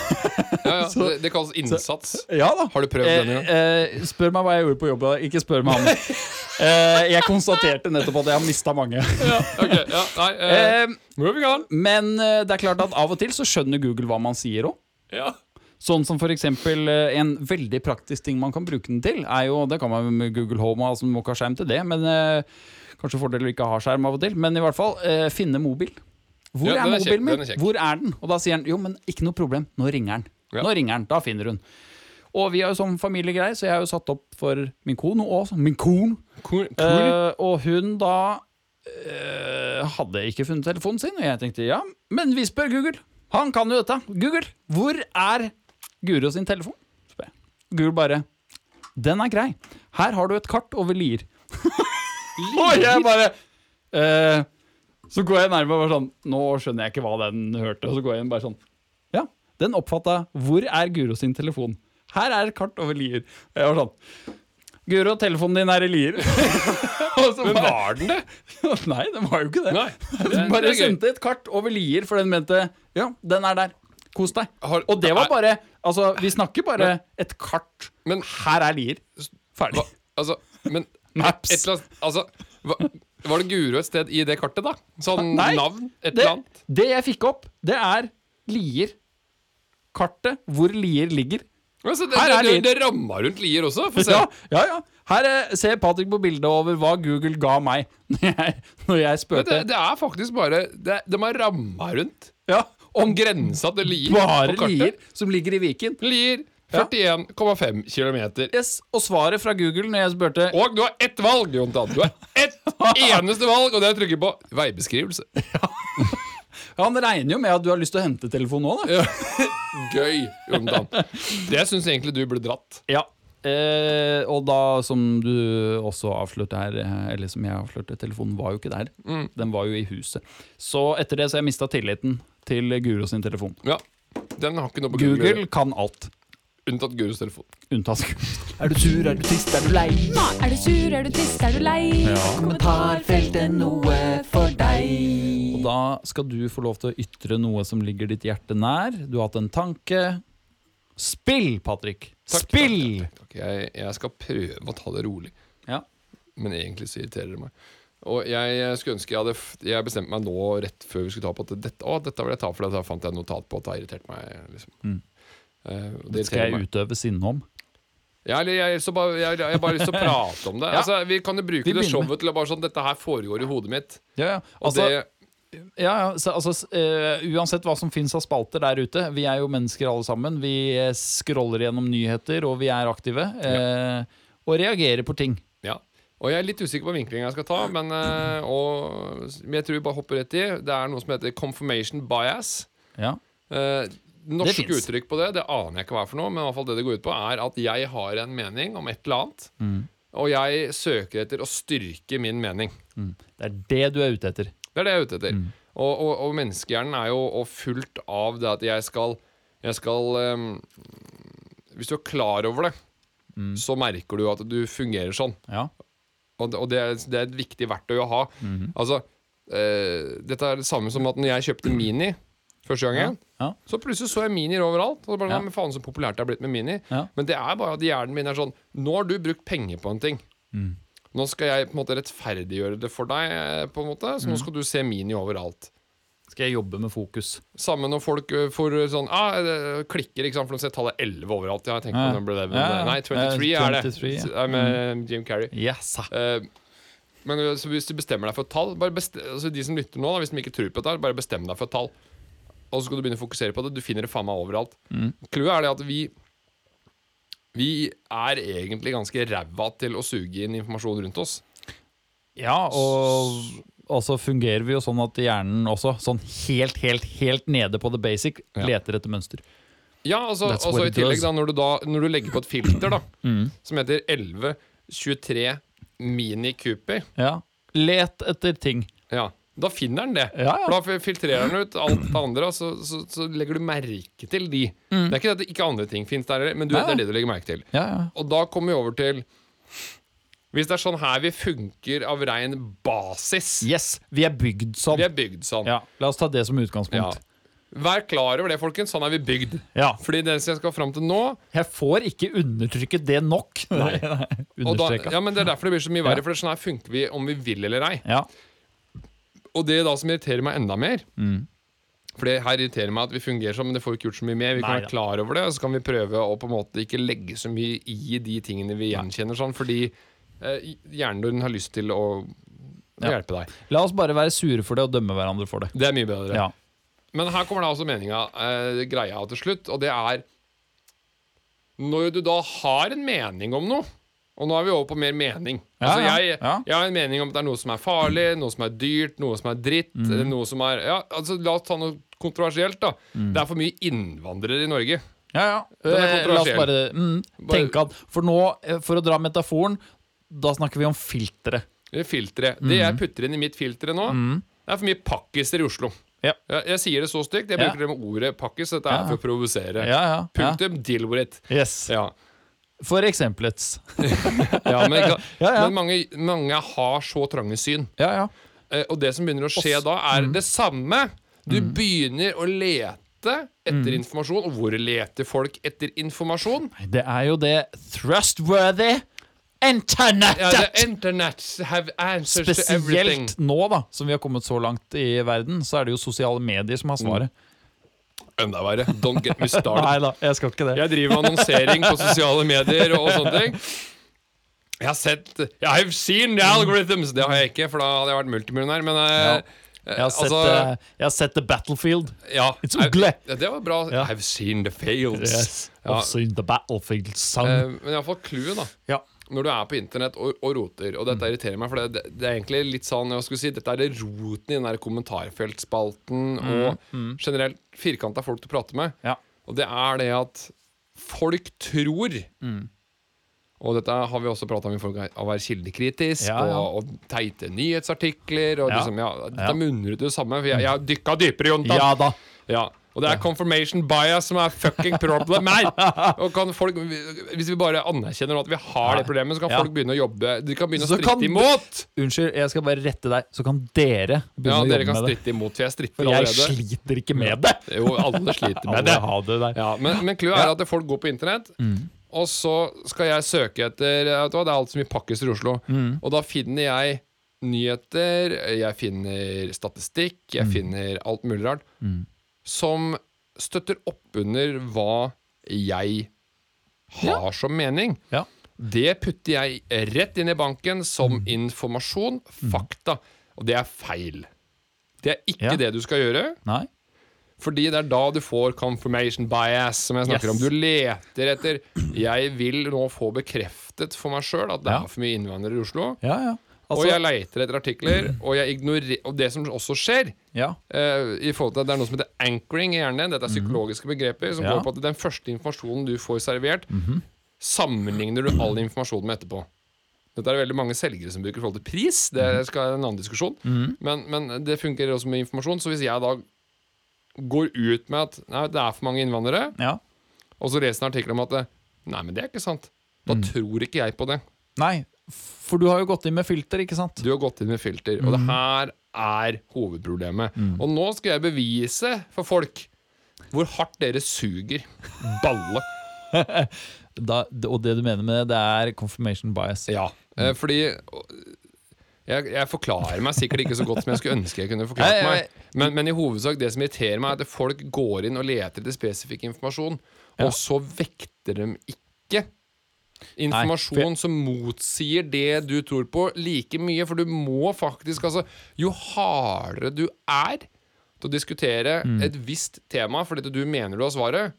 ja. Det, det kalles innsats. Ja da. Har du prøvd Eh, den? eh, spør meg hva jeg gjorde på jobb. Ikke spør meg han. Eh, jeg konstaterte nettopp at jeg har mista mange. Ja, okay, ja, nei eh, Moving on. men eh, det er klart at av og til så skjønner Google hva man sier òg. Ja. Sånn som for eksempel eh, en veldig praktisk ting man kan bruke den til, er jo Det kan man med Google Home, altså man må ikke ha skjerm til det, men eh, kanskje fordel å ikke ha skjerm av og til. Men i hvert fall eh, finne mobil. Hvor Ja, er er mobilen min? Hvor er den? Og da sier han jo, men ikke noe problem, nå ringer den. Ja. Nå ringer den, Da finner hun. Og vi er jo sånn familiegreier, så jeg har jo satt opp for min kone også. Min kone. Cool. Uh, og hun da uh, hadde ikke funnet telefonen sin, og jeg tenkte ja, men vi spør Google. Han kan jo dette. Google, hvor er Guro sin telefon? Spør jeg. Google bare Den er grei. Her har du et kart over Lier. og jeg bare eh, Så går jeg nærmere og bare sånn Nå skjønner jeg ikke hva den hørte. Og så går jeg inn bare sånn Ja, den oppfatta Hvor er Guro sin telefon? Her er et kart over Lier. Jeg var sånn Guro, telefonen din er i Lier. Men bare, var den det? Nei, den var jo ikke det. Nei. Det, bare sendte et kart over Lier, for den mente Ja, den er der. Kos deg. Og det var bare Altså, vi snakker bare et kart. Men Her er Lier. Ferdig. hva, altså, men Maps. Et annet, altså, hva, var det Guro et sted i det kartet, da? Sånn Nei, navn? Et Det, eller annet? det jeg fikk opp, det er Lier. Kartet hvor Lier ligger. Altså, det, Her er det, det, det ramma rundt Lier også. Få se. Ja, ja, ja. Her eh, ser Patrick på bildet over hva Google ga meg når jeg, når jeg spurte. det, det er faktisk bare det, De har ramma rundt Ja, om grensa til Lier bare på kartet. Lier som ligger i Viken. Lier 41,5 km. Yes, og svaret fra Google når jeg spurte Og du har ett valg, Jontan. Du har ett eneste valg, og det er å trykke på veibeskrivelse. Ja, Han regner jo med at du har lyst til å hente telefonen nå, da. Ja. Gøy, Jontan. Det syns egentlig du burde dratt. Ja. Eh, og da, som du også avslørte her, eh, eller som jeg avslørte, telefonen var jo ikke der. Den var jo i huset. Så etter det så har jeg mista tilliten til Guro sin telefon. Ja, Den har ikke noe på Google, Google kan alt. Unntatt Gurus telefon. Unntatt Er du sur, er du trist, er du lei? Er du sur, er du trist, er du lei? Ja. Kommentarfeltet noe for deg. Og da skal du få lov til å ytre noe som ligger ditt hjerte nær. Du har hatt en tanke. Spill, Patrick! Takk, Spill! Takk, takk. Jeg, jeg skal prøve å ta det rolig, Ja. men egentlig så irriterer det meg. Og jeg skulle ønske jeg hadde f- Jeg bestemte meg nå rett før vi skulle ta på at dette, å, dette vil jeg ta, for da fant jeg notat på at det har irritert meg. Liksom. Mm. Eh, det skal jeg meg. utøve sinne om. Ja, eller jeg, så bare, jeg, jeg bare lyst til å prate om det. Ja. altså, vi kan jo bruke det showet til å bare sånn Dette her foregår i hodet mitt. Ja, ja. Altså, det Ja, ja, så, altså, eh, Uansett hva som finnes av spalter der ute, vi er jo mennesker alle sammen. Vi eh, scroller gjennom nyheter, og vi er aktive. Eh, og reagerer på ting. Ja. Og jeg er litt usikker på vinklinga jeg skal ta, men, uh, og, men jeg tror vi bare hopper rett i. Det er noe som heter confirmation bias. Ja. Eh, norske uttrykk på det, det aner jeg ikke hva er for noe, men i hvert fall det det går ut på, er at jeg har en mening om et eller annet, Mm. og jeg søker etter å styrke min mening. Det er det du er ute etter. Det er det jeg er ute etter. Mm. Og, og, og menneskehjernen er jo og fullt av det at jeg skal Jeg skal um, Hvis du er klar over det, Mm. så merker du at du fungerer sånn. Ja. Og, og det, er, det er et viktig verktøy å ha. Mhm. Altså uh, Dette er det samme som at når jeg kjøpte Mini første gangen, Ja. så plutselig så jeg Minier overalt. Og bare, Ja. men faen så populært det er blitt med Mini. Ja. Men det er bare at hjernen min er sånn Nå har du brukt penger på en ting. Mm. Nå skal jeg på en måte rettferdiggjøre det for deg, eh, på en måte så Mm. nå skal du se Mini overalt. Skal jeg jobbe med fokus. Samme når folk får sånn ah, klikker, ikke sant, for de ser tallet 11 overalt. Ja, jeg tenker Ja. på 11. Ja, ja. Nei, 23 er det. 23, ja. Mm. Det med Jim Carrey. Yes. uh, men så hvis du bestemmer deg for et tall bare bestem, altså De som lytter nå, da, hvis de ikke tror på dette, bare bestem deg for et tall. Og så skal du begynne å fokusere på det. Du finner det faen meg overalt. Mm. Clouet er det at vi Vi er egentlig ganske ræva til å suge inn informasjon rundt oss. Ja, og og så fungerer vi jo sånn at hjernen også, sånn helt, helt, helt nede på the basic, Ja. leter etter mønster. Ja, altså, altså i tillegg da når, du da når du legger på et filter da Mm. som heter 1123 Mini Cooper, Ja. Let etter ting. ja, da finner den det. Ja, For da filtrerer den ut alt det andre, og så, så, så legger du merke til de. Det er ikke det at ikke andre ting finnes der, men du, ja, Nei, det er det du legger merke til. Ja, ja. Og da kommer vi over til Hvis det er sånn her vi funker av rein basis Yes, vi er bygd sånn. Vi er bygd sånn. Ja, La oss ta det som Ja. utgangspunkt. Vær klar over det, folkens. Sånn er vi bygd. Ja. Fordi det som jeg skal fram til nå Jeg får ikke undertrykke det nok. Nei. og da, ja, men Det er derfor det blir så mye verre, Ja. for det er sånn her funker vi om vi vil eller ei. Ja. Og det da som irriterer meg enda mer Mm. For det her irriterer meg at vi fungerer sånn, men det får vi ikke gjort så mye med. Vi kan Nei være klar over det, og så kan vi prøve å på en måte ikke legge så mye i de tingene vi gjenkjenner sånn, fordi eh, hjernen din har lyst til å, å Ja. hjelpe deg. La oss bare være sure for det og dømme hverandre for det. Det er mye bedre. Ja. Men her kommer da også meninga, eh, greia til slutt, og det er Når du da har en mening om noe, og nå er vi over på mer mening Altså jeg, jeg har en mening om at det er noe som er farlig, noe som er dyrt, noe som er dritt, Mm. eller noe som er Ja, altså La oss ta noe kontroversielt, da. mm. Det er for mye innvandrere i Norge. Ja, ja. Eh, La oss bare, mm, Bare- tenke at For nå, eh, for å dra metaforen, da snakker vi om filtre. Det filteret. Mhm. Det jeg putter inn i mitt filtre nå, det er for mye pakkiser i Oslo. Ja. Jeg, jeg sier det så stygt. Jeg bruker det med ordet pakkis. Dette er for å provosere. Ja, ja. ja. Punktum. Deal with it. Yes. Ja. For eksempelets. Ja, men, Ja, ja. men mange, mange har så trange syn. Ja, ja. Eh, og det som begynner å skje Oss- da, er Mm. det samme. Du begynner å lete etter Mm. informasjon. Og hvor leter folk etter informasjon? Det er jo det trustworthy internettet! Ja, the internet have answers to everything. Spesielt nå, da, som vi har kommet så langt i verden, så er det jo sosiale medier som har svaret. Enda verre. Don't get me started. Nei da, jeg skal ikke det. Jeg driver med annonsering på sosiale medier og, og sånne ting. Jeg har sett I've seen the algorithms! Det har jeg ikke, for da hadde jeg vært multimillionær. Men eh, Ja. eh, Jeg har sett, altså eh, jeg har sett The Battlefield. ja, It's ugly. Det var bra. Ja. I've seen the fails. Ja. I've seen The Battlefield, son. Men iallfall clouet, da. ja. Når du er på internett og, og roter, og dette irriterer meg, for det, det, er egentlig litt sånn jeg skulle si, Dette er det roten i den der kommentarfeltspalten og generelt firkanta folk du prater med. Ja. Og det er det at folk tror Og dette har vi også prata om i forhold til å være kildekritisk Ja, ja. Og, og teite nyhetsartikler. Og Ja. liksom, ja, dette munner ut det samme. For jeg, jeg har dykka dypere, Jontan. ja da. Ja, og det er confirmation bias som er fucking problem her. Og kan folk, hvis vi bare anerkjenner at vi har det problemet, så kan folk begynne å jobbe De kan begynne å Så kan stritte imot. Unnskyld, jeg skal bare rette deg. Så kan dere Ja, begynne å jobbe kan med det. stritte imot, for jeg stritter For jeg allerede. sliter ikke med det. Jo, alle sliter med det. Alle har det der. Ja, men men clouet er at folk går på internett, og så skal jeg søke etter vet du hva, Det er alt så mye pakkes i Oslo. Og da finner jeg nyheter, jeg finner statistikk, jeg finner alt mulig rart som støtter opp under hva jeg har som mening. Ja. Det putter jeg rett inn i banken som informasjon, fakta. Og det er feil. Det er ikke Ja. det du skal gjøre. Nei. Fordi det er da du får confirmation bias, som jeg snakker Yes. om. Du leter etter Jeg vil nå få bekreftet for meg sjøl at det Ja. er for mye innvandrere i Oslo. Ja, ja. Altså, og jeg leter etter artikler, og, jeg og det som også skjer ja. uh, i forhold til at Det er noe som heter anchoring i hjernen. Dette er psykologiske begreper som. Ja. Går på at den første informasjonen du får servert, sammenligner du all informasjonen med etterpå. Dette er det veldig mange selgere som bruker i forhold til pris. Det Mhm. skal være en annen diskusjon. Men, men det fungerer også med informasjon. Så hvis jeg da går ut med at nei, det er for mange innvandrere, ja. og så leser en artikkel om at Nei, men det er ikke sant. Da Mm. tror ikke jeg på det. Nei, for du har jo gått inn med filter, ikke sant? Du har gått inn med filter, og det her er hovedproblemet. Og nå skal jeg bevise for folk hvor hardt dere suger balle. Da, og det du mener med det, det er confirmation bias. Ja, mm. fordi jeg, jeg forklarer meg sikkert ikke så godt som jeg skulle ønske jeg kunne forklart meg. Men, men i hovedsak det som irriterer meg, er at folk går inn og leter etter spesifikk informasjon, og så vekter de ikke informasjon Nei, for som motsier det du tror på, like mye. For du må faktisk altså Jo hardere du er til å diskutere Mm. et visst tema fordi du mener du har svaret,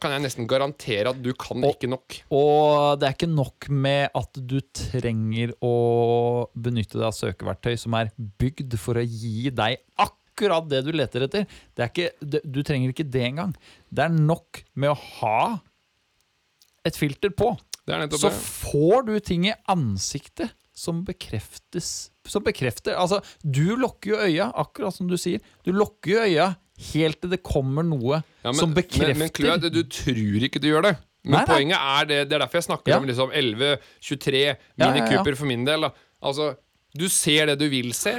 kan jeg nesten garantere at du kan Og- ikke nok. Og det er ikke nok med at du trenger å benytte deg av søkeverktøy som er bygd for å gi deg akkurat det du leter etter. Det er ikke, du trenger ikke det engang. Det er nok med å ha et filter på. Det Så får du ting i ansiktet som bekreftes Som bekrefter Altså, du lukker jo øya, akkurat som du sier. Du lukker jo øya helt til det kommer noe Ja, men, som bekrefter Men, men er du tror ikke du gjør det. Men Nei, nei. poenget er det Det er derfor jeg snakker Ja. om liksom 11, 23, Ja, Mini ja. Cooper for min del. Da. Altså, du ser det du vil se.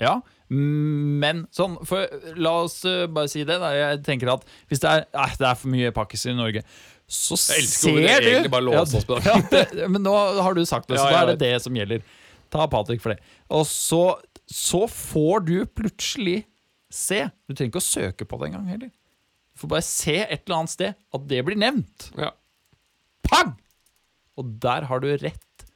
Ja, men sånn for, La oss eh, bare si det. Da. Jeg tenker at hvis det er, nei, det er for mye pakkis i Norge, så ser du det. ja, det. Men nå har du sagt det, så Ja, da er det det som gjelder. Ta Patrick for det. Og så, så får du plutselig se. Du trenger ikke å søke på det engang heller. Du får bare se et eller annet sted at det blir nevnt. Ja. Pang! Og der har du rett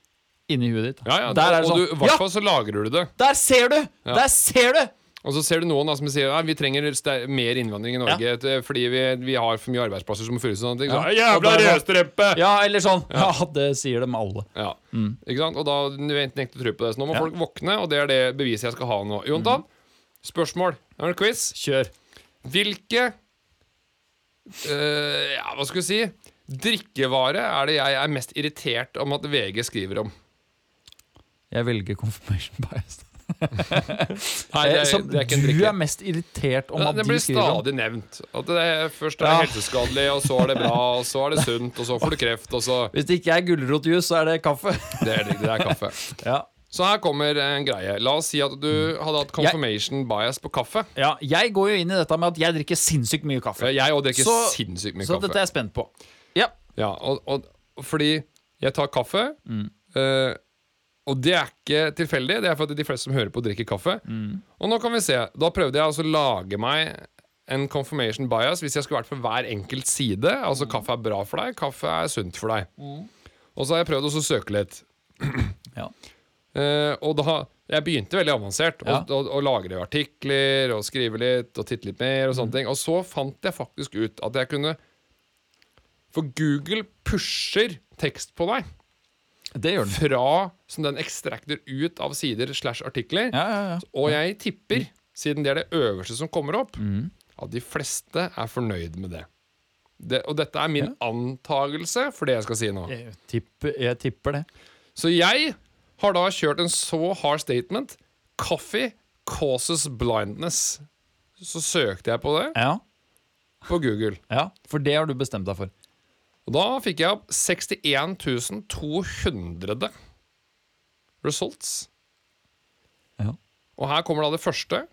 inni huet ditt. Ja, ja, der er det sånn. du, i hvert fall så lagrer du det. der ser du! Ja. Der ser du! Og så ser du noen da, som sier at vi trenger mer innvandring i Norge ja. fordi vi, vi har for mye arbeidsplasser som må fylles. og sånne ting. Så, Ja. Jævla rødstreppe! Ja, eller sånn. Ja, det sier dem alle. Ja. Ikke sant? Og da nekter å tro på det. Så nå må Ja. folk våkne, og det er det beviset jeg skal ha nå. Jontan, spørsmål. Nå er det quiz. Kjør. Hvilke uh, Ja, hva skal vi si? Drikkevare er det jeg er mest irritert om at VG skriver om. Jeg velger confirmation bias. Nei, Eh, det, er, som det er ikke en du er mest irritert om at det de blir skriver om. stadig nevnt. At det er, først er det Ja. helseskadelig, og så er det bra, og så er det sunt, og så får du kreft, og så Hvis det ikke er gulrotjuice, så er det kaffe. Det er, det er kaffe. Ja. Så her kommer en greie. La oss si at du hadde hatt confirmation bias på kaffe. ja, Jeg går jo inn i dette med at jeg drikker sinnssykt mye kaffe. Jeg òg drikker Så- sinnssykt mye Så kaffe. dette er jeg spent på. Ja. Ja, og, og, fordi jeg tar kaffe Mm. eh, Og det er ikke tilfeldig. Det er fordi de fleste som hører på, drikker kaffe. Mm. Og nå kan vi se. Da prøvde jeg altså å lage meg en confirmation bias hvis jeg skulle vært for hver enkelt side. Altså Mm. kaffe er bra for deg, kaffe er sunt for deg. Og så har jeg prøvd å søke litt. Ja. Uh, og da Jeg begynte veldig avansert. Ja. Å og, og lagre artikler og skrive litt og titte litt mer. Og Mm. ting Og så fant jeg faktisk ut at jeg kunne For Google pusher tekst på deg. Fra som den ekstrakter ut av sider slash artikler. Ja, ja, ja. Og jeg tipper, siden det er det øverste som kommer opp, Mm. at de fleste er fornøyd med det. det og dette er min antagelse for det jeg skal si nå. Jeg tipper, jeg tipper det. Så jeg har da kjørt en så hard statement. Coffee causes blindness. Så søkte jeg på det Ja, på Google. ja, For det har du bestemt deg for. Og da fikk jeg opp 61 200 results. Ja. Og her kommer da det første.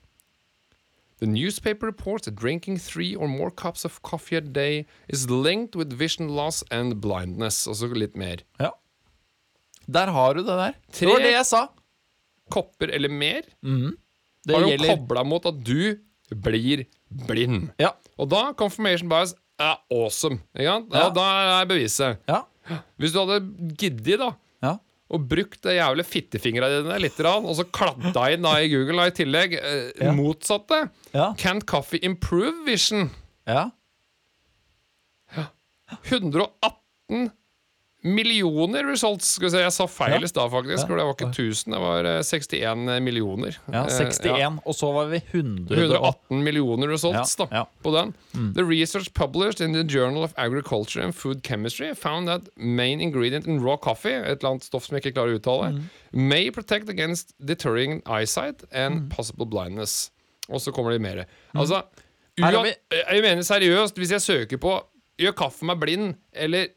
The newspaper reports that drinking three or more cups of coffee a day is linked with vision loss and blindness. Og så litt mer. Ja. Der har du det der. Det var det jeg sa. Kopper eller mer Det har jo gjelder kobla mot at du blir blind. Ja. Og da confirmation bias er awesome. Ja. Ja. Da er beviset. Ja. Hvis du hadde giddet da ja. og brukt det jævla fittefingra dine litt, og så kladda inn da i Google da, i tillegg eh, Ja. motsatte. Ja. Can coffee improve vision? ja. 118 millioner results. Skal vi se, jeg sa feil Ja. i stad, faktisk. Ja. Det var ikke 1000, det var eh, 61 millioner. ja Eh, 61, ja. og så var vi 100 118 millioner results Ja, da, ja. på den. The research published in the Journal of Agriculture and Food Chemistry found that main ingredient in raw coffee, et eller annet stoff som jeg ikke klarer å uttale, may protect against deterring eyesight and possible blindness. Og så kommer det mer. Altså, uan- jeg mener seriøst, hvis jeg søker på 'gjør kaffe meg blind', eller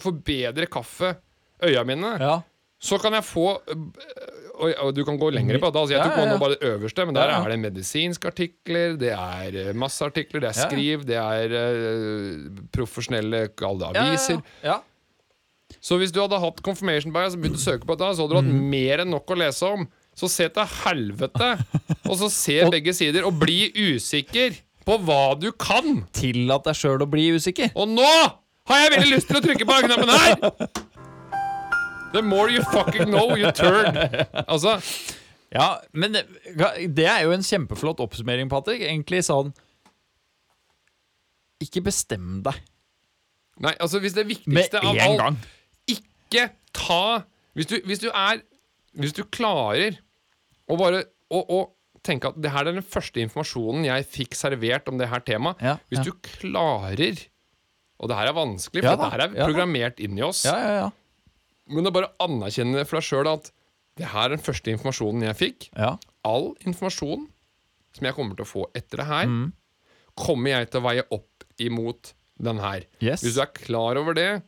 'forbedre kaffe øya mine', Ja. så kan jeg få øh, og, du kan gå lengre på det. Altså, jeg tok ja, ja. ja. bare det øverste, men der er det medisinske artikler, det er øh, masse artikler, det er skriv, det er uh, profesjonelle aviser. ja. ja. Så hvis du hadde hatt confirmation bias og begynt å søke på dette, så hadde du hatt Mm. mer enn nok å lese om. Så se til helvete, og så se begge sider, og bli usikker på hva du kan. Tillat deg sjøl å bli usikker. Og nå har jeg veldig lyst til å trykke på den knappen her! The more you fucking know, you turn. Altså, Ja, men det, det er jo en kjempeflott oppsummering, Patrick. Egentlig sånn Ikke bestem deg nei, altså hvis det viktigste av alt gang. Ikke ta hvis du, hvis du er Hvis du klarer å bare å, å tenke at det her er den første informasjonen jeg fikk servert om det her temaet. Ja, hvis ja. du klarer Og det her er vanskelig, for Ja da, det her er ja programmert inn i oss. Ja, ja, ja. Men å bare anerkjenne for deg sjøl at det her er den første informasjonen jeg fikk. ja. All informasjon som jeg kommer til å få etter det her, Mm. kommer jeg til å veie opp imot den her. Yes. Mm. Hvis du er klar over det,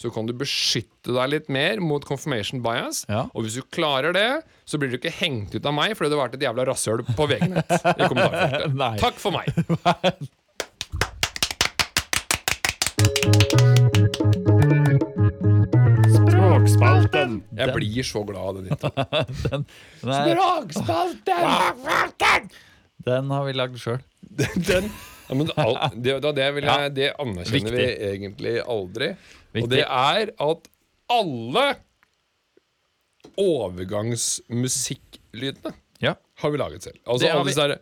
så kan du beskytte deg litt mer mot confirmation bias. Ja. Og hvis du klarer det, så blir du ikke hengt ut av meg fordi du har vært et jævla rasshøl på VG-nett. Takk for meg. Språkspalten. Jeg blir så glad av det ditt. Den, er, den har vi lagd sjøl. Den, ja, men all, det, da, det, vil jeg, det anerkjenner vi egentlig aldri. Viktig. Og det er at alle overgangsmusikklydene Ja. har vi laget selv. Altså Det har alle vi. disse der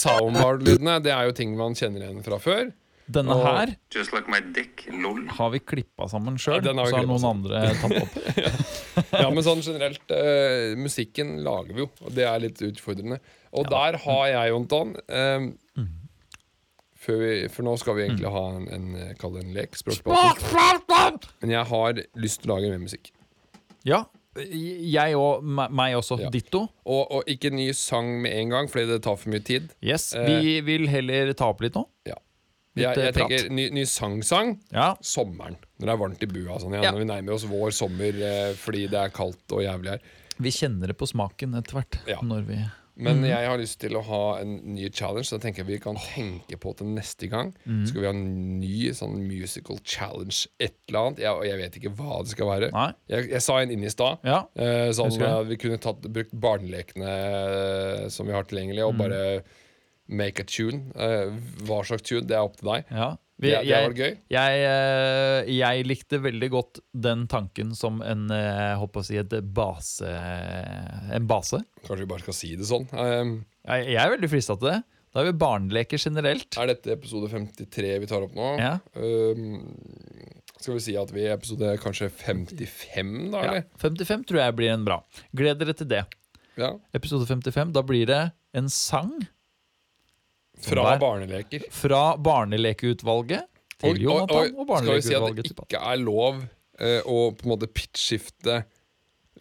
soundboard-lydene, det er jo ting man kjenner igjen fra før. Denne Og- her Just like my dick, lol. har vi klippa sammen sjøl, Ja, så har noen noen andre tatt opp. Ja, men sånn generelt, uh, musikken lager vi jo, og det er litt utfordrende. Og der har jeg, Jontan um, før vi, For nå skal vi egentlig ha en, en eh, kall det en lek. Språkspalten. Men jeg har lyst til å lage mer musikk. Ja, jeg og meg også. Ja. Ditto. Og, og ikke ny sang med en gang, fordi det tar for mye tid. Yes, Eh. Vi vil heller ta opp litt nå. Ja. Jeg, eh, jeg tenker ny, ny sang-sang Ja. sommeren. Når det er varmt i bua. Sånn, ja. Når vi nærmer oss vår sommer eh, fordi det er kaldt og jævlig her. Vi kjenner det på smaken etter hvert. Ja. Når vi Men mm. jeg har lyst til å ha en ny challenge, så jeg tenker vi kan tenke på til neste gang. Mm. Skal vi ha en ny sånn musical challenge, et eller annet? Jeg, jeg vet ikke hva det skal være. Jeg, jeg sa en inn i stad. Ja. Eh, sånn vi kunne tatt, brukt barnelekene eh, som vi har tilgjengelig, og og bare make a tune. Uh, hva slags tune, det er opp til deg. ja. Vi, Det, det jeg, gøy. jeg, eh, jeg likte veldig godt den tanken som en eh, håper å si et base En base. Kanskje vi bare skal si det sånn. Um, Jeg, jeg er veldig frista til det. Da er vi barneleker generelt. er dette episode 53 vi tar opp nå? Ja. Um, skal vi si at vi er episode kanskje 55, da? Ja. 55 tror jeg blir en bra. Gled dere til det. Ja. Episode 55. Da blir det en sang Fra der. barneleker. fra Barnelekeutvalget til Jonathan og, skal vi si at det ikke er lov eh, å på en måte pitchskifte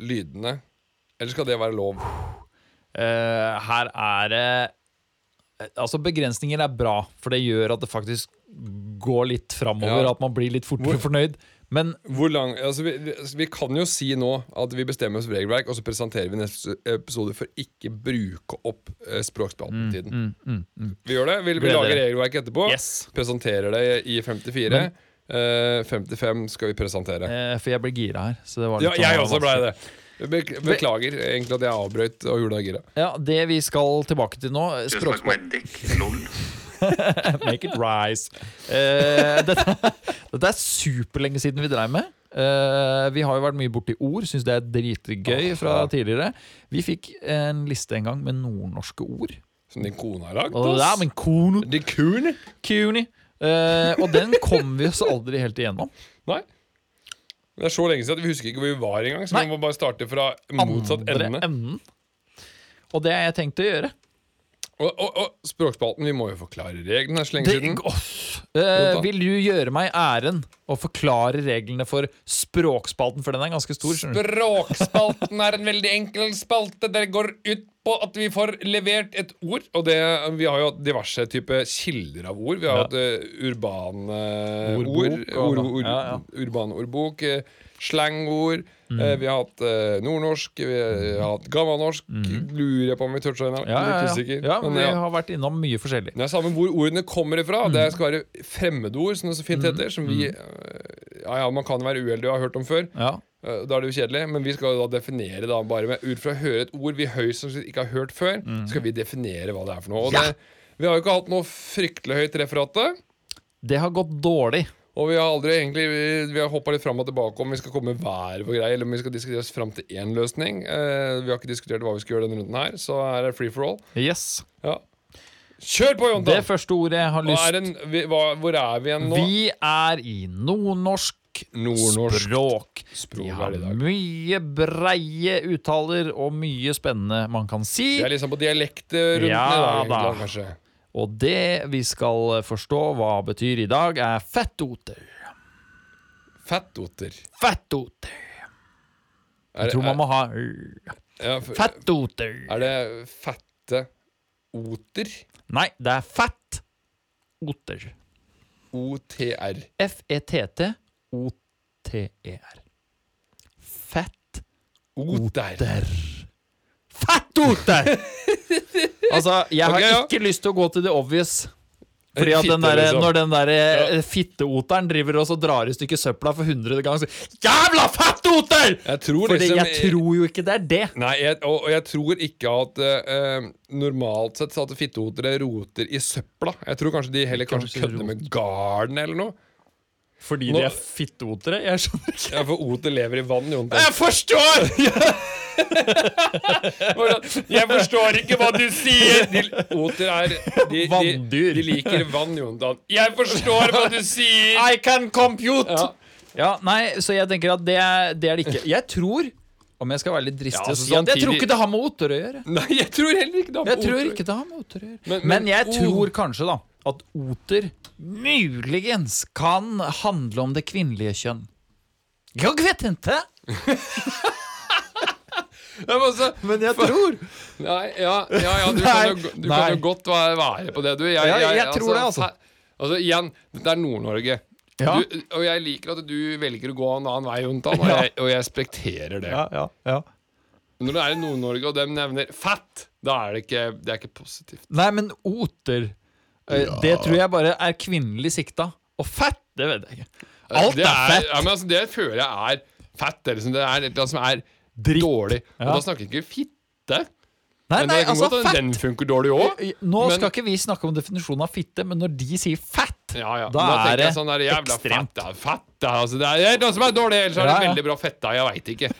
lydene? Eller skal det være lov? Uh, her er det Altså, begrensninger er bra, for det gjør at det faktisk går litt framover. Ja. At man blir litt fortere fornøyd. Men Hvor lang, altså vi, vi, altså kan jo si nå at vi bestemmer oss for regelverk, og så presenterer vi neste episode for ikke bruke opp eh, mm, Vi gjør det. Vi, vi lager regelverk etterpå. Yes. Presenterer det i 54. Eh, 55 skal vi presentere. eh, For jeg ble gira her. Så det var Ja, litt sånn jeg også blei det. Beklager egentlig at jeg avbrøt og gjorde deg gira. Ja, Det vi skal tilbake til nå Språkspalt. Make it rise. Uh, dette, dette er superlenge siden vi dreiv med. Uh, vi har jo vært mye borti ord, syns det er dritgøy fra tidligere. Vi fikk en liste en gang med nordnorske ord. Som din kone har lagd. Og er men kone. De kune. Kune. Eh, og den kom vi oss aldri helt igjennom. Nei. Det er så lenge siden at vi husker ikke hvor vi var engang. Så Nei. vi må bare starte fra motsatt ende. enden. Og det har jeg tenkt å gjøre. Og, og, og språkspalten, vi må jo forklare reglene. Så lenge Det, siden. Åh, eh, vil du gjøre meg æren å forklare reglene for språkspalten, for den er ganske stor? skjønner du? Språkspalten er en veldig enkel spalte. Det går ut på at vi får levert et ord. Og det, vi har jo hatt diverse typer kilder av ord. Vi har Ja. hatt eh, urbane Ordbok ord. og- Ord, ord, ja, ja. Urbane ordbok. eh, slangord. Mm. eh, vi har hatt eh, nordnorsk. Vi har hatt gammelnorsk. Lurer jeg på om vi toucha. Mm. Ja, ja, ja. ja, Men vi ja. har vært innom mye forskjellig. Det er samme hvor ordene kommer ifra. Det Mm. skal være fremmedord, som det så fint heter. Som vi eh, Ja, ja, man kan være uheldig og har hørt om før. Ja. Eh, Da er det jo kjedelig, men vi skal da definere da bare med ut fra å høre et ord vi høyst sannsynlig ikke har hørt før, skal vi definere hva det er for noe. Og Ja. det, vi har jo ikke hatt noe fryktelig høyt referate. Det har gått dårlig. Og vi har aldri egentlig Vi, vi har hoppa litt fram og tilbake om vi skal komme med hver vår greie, eller om vi skal diskutere oss fram til én løsning. Uh, vi har ikke diskutert hva vi skal gjøre denne runden her, så her er free for all. Yes. Ja. Kjør på, Det første ordet jeg har lyst er en, vi, hva, hvor er vi igjen nå? Vi er i nordnorsk Nordnorsk språk. språk De har det mye breie uttaler og mye spennende man kan si. Vi er liksom på dialektrunden Ja, i dag, da. kanskje. Og det vi skal forstå hva betyr i dag, er fettoter. Fettoter. Fettoter. Er, Jeg tror man må ha ja, fettoter. Er det fette oter? Nei, det er fettoter. OTR. F-e-t-t-o-t-e-r. Fett Oter. Fettoter! altså, jeg har okay, ja. ikke lyst til å gå til the obvious. Fordi at den der, liksom. Når den der Ja. ja. fitteoteren driver og så drar i stykker søpla for hundrede ganger så Jævla fettoter! Jeg tror Fordi liksom jeg tror jo ikke det er det. Nei, jeg, og, og jeg tror ikke at uh, normalt sett så at fitteotere roter i søpla. Jeg tror kanskje de heller kanskje Kanskje kødder med garden eller noe. Fordi Nå- de er fitteotere? Jeg skjønner ikke. Ja, for oter lever i vann, Jon. Jeg forstår! Jeg forstår ikke hva du sier! De, oter er de, de, Vanndyr. de liker vann, Jontan. Jeg forstår hva du sier! I can compute! Ja. Ja, nei, så jeg tenker at det er det, er det ikke. Jeg tror, om jeg skal være litt dristig Ja, altså, si at Jeg tror ikke det har med oter å gjøre. Nei, jeg tror heller ikke det. har med oter. ikke det har med oter å gjøre. Men- Men, men jeg tror kanskje da at oter muligens kan handle om det kvinnelige kjønn. Jeg vet ikke, men altså, men jeg tror. Nei, ja, ja, ja du, Nei, kan jo, du kan jo godt være, være på det, du. Jeg, jeg, jeg tror det, altså. fe- altså igjen, dette er Nord-Norge. Ja. Du, og jeg liker at du velger å gå en annen vei, Jontan, og, Ja. jeg- og jeg respekterer det. Ja, ja, ja. Men når det er i Nord-Norge, og de nevner fett, da er det ikke, det er ikke positivt. Nei, men oter eh, Det tror jeg bare er kvinnelig sikta. Og fett, det vet jeg ikke. Alt det er fett. Ja, men altså, det føler jeg er fett. Det er, liksom, det er et eller annet som er Dritt. dårlig. Og Ja. da snakker jeg ikke fitte. Nei, nei, altså, godt fett. den funker dårlig òg. Nå men- skal ikke vi snakke om definisjonen av fitte, men når de sier fett Ja, ja. Da Da, er det sånn der jævla ekstremt. fett. Fett altså, det, er, noe som er dårlig, ellers er det veldig bra fetta. Jeg veit ikke.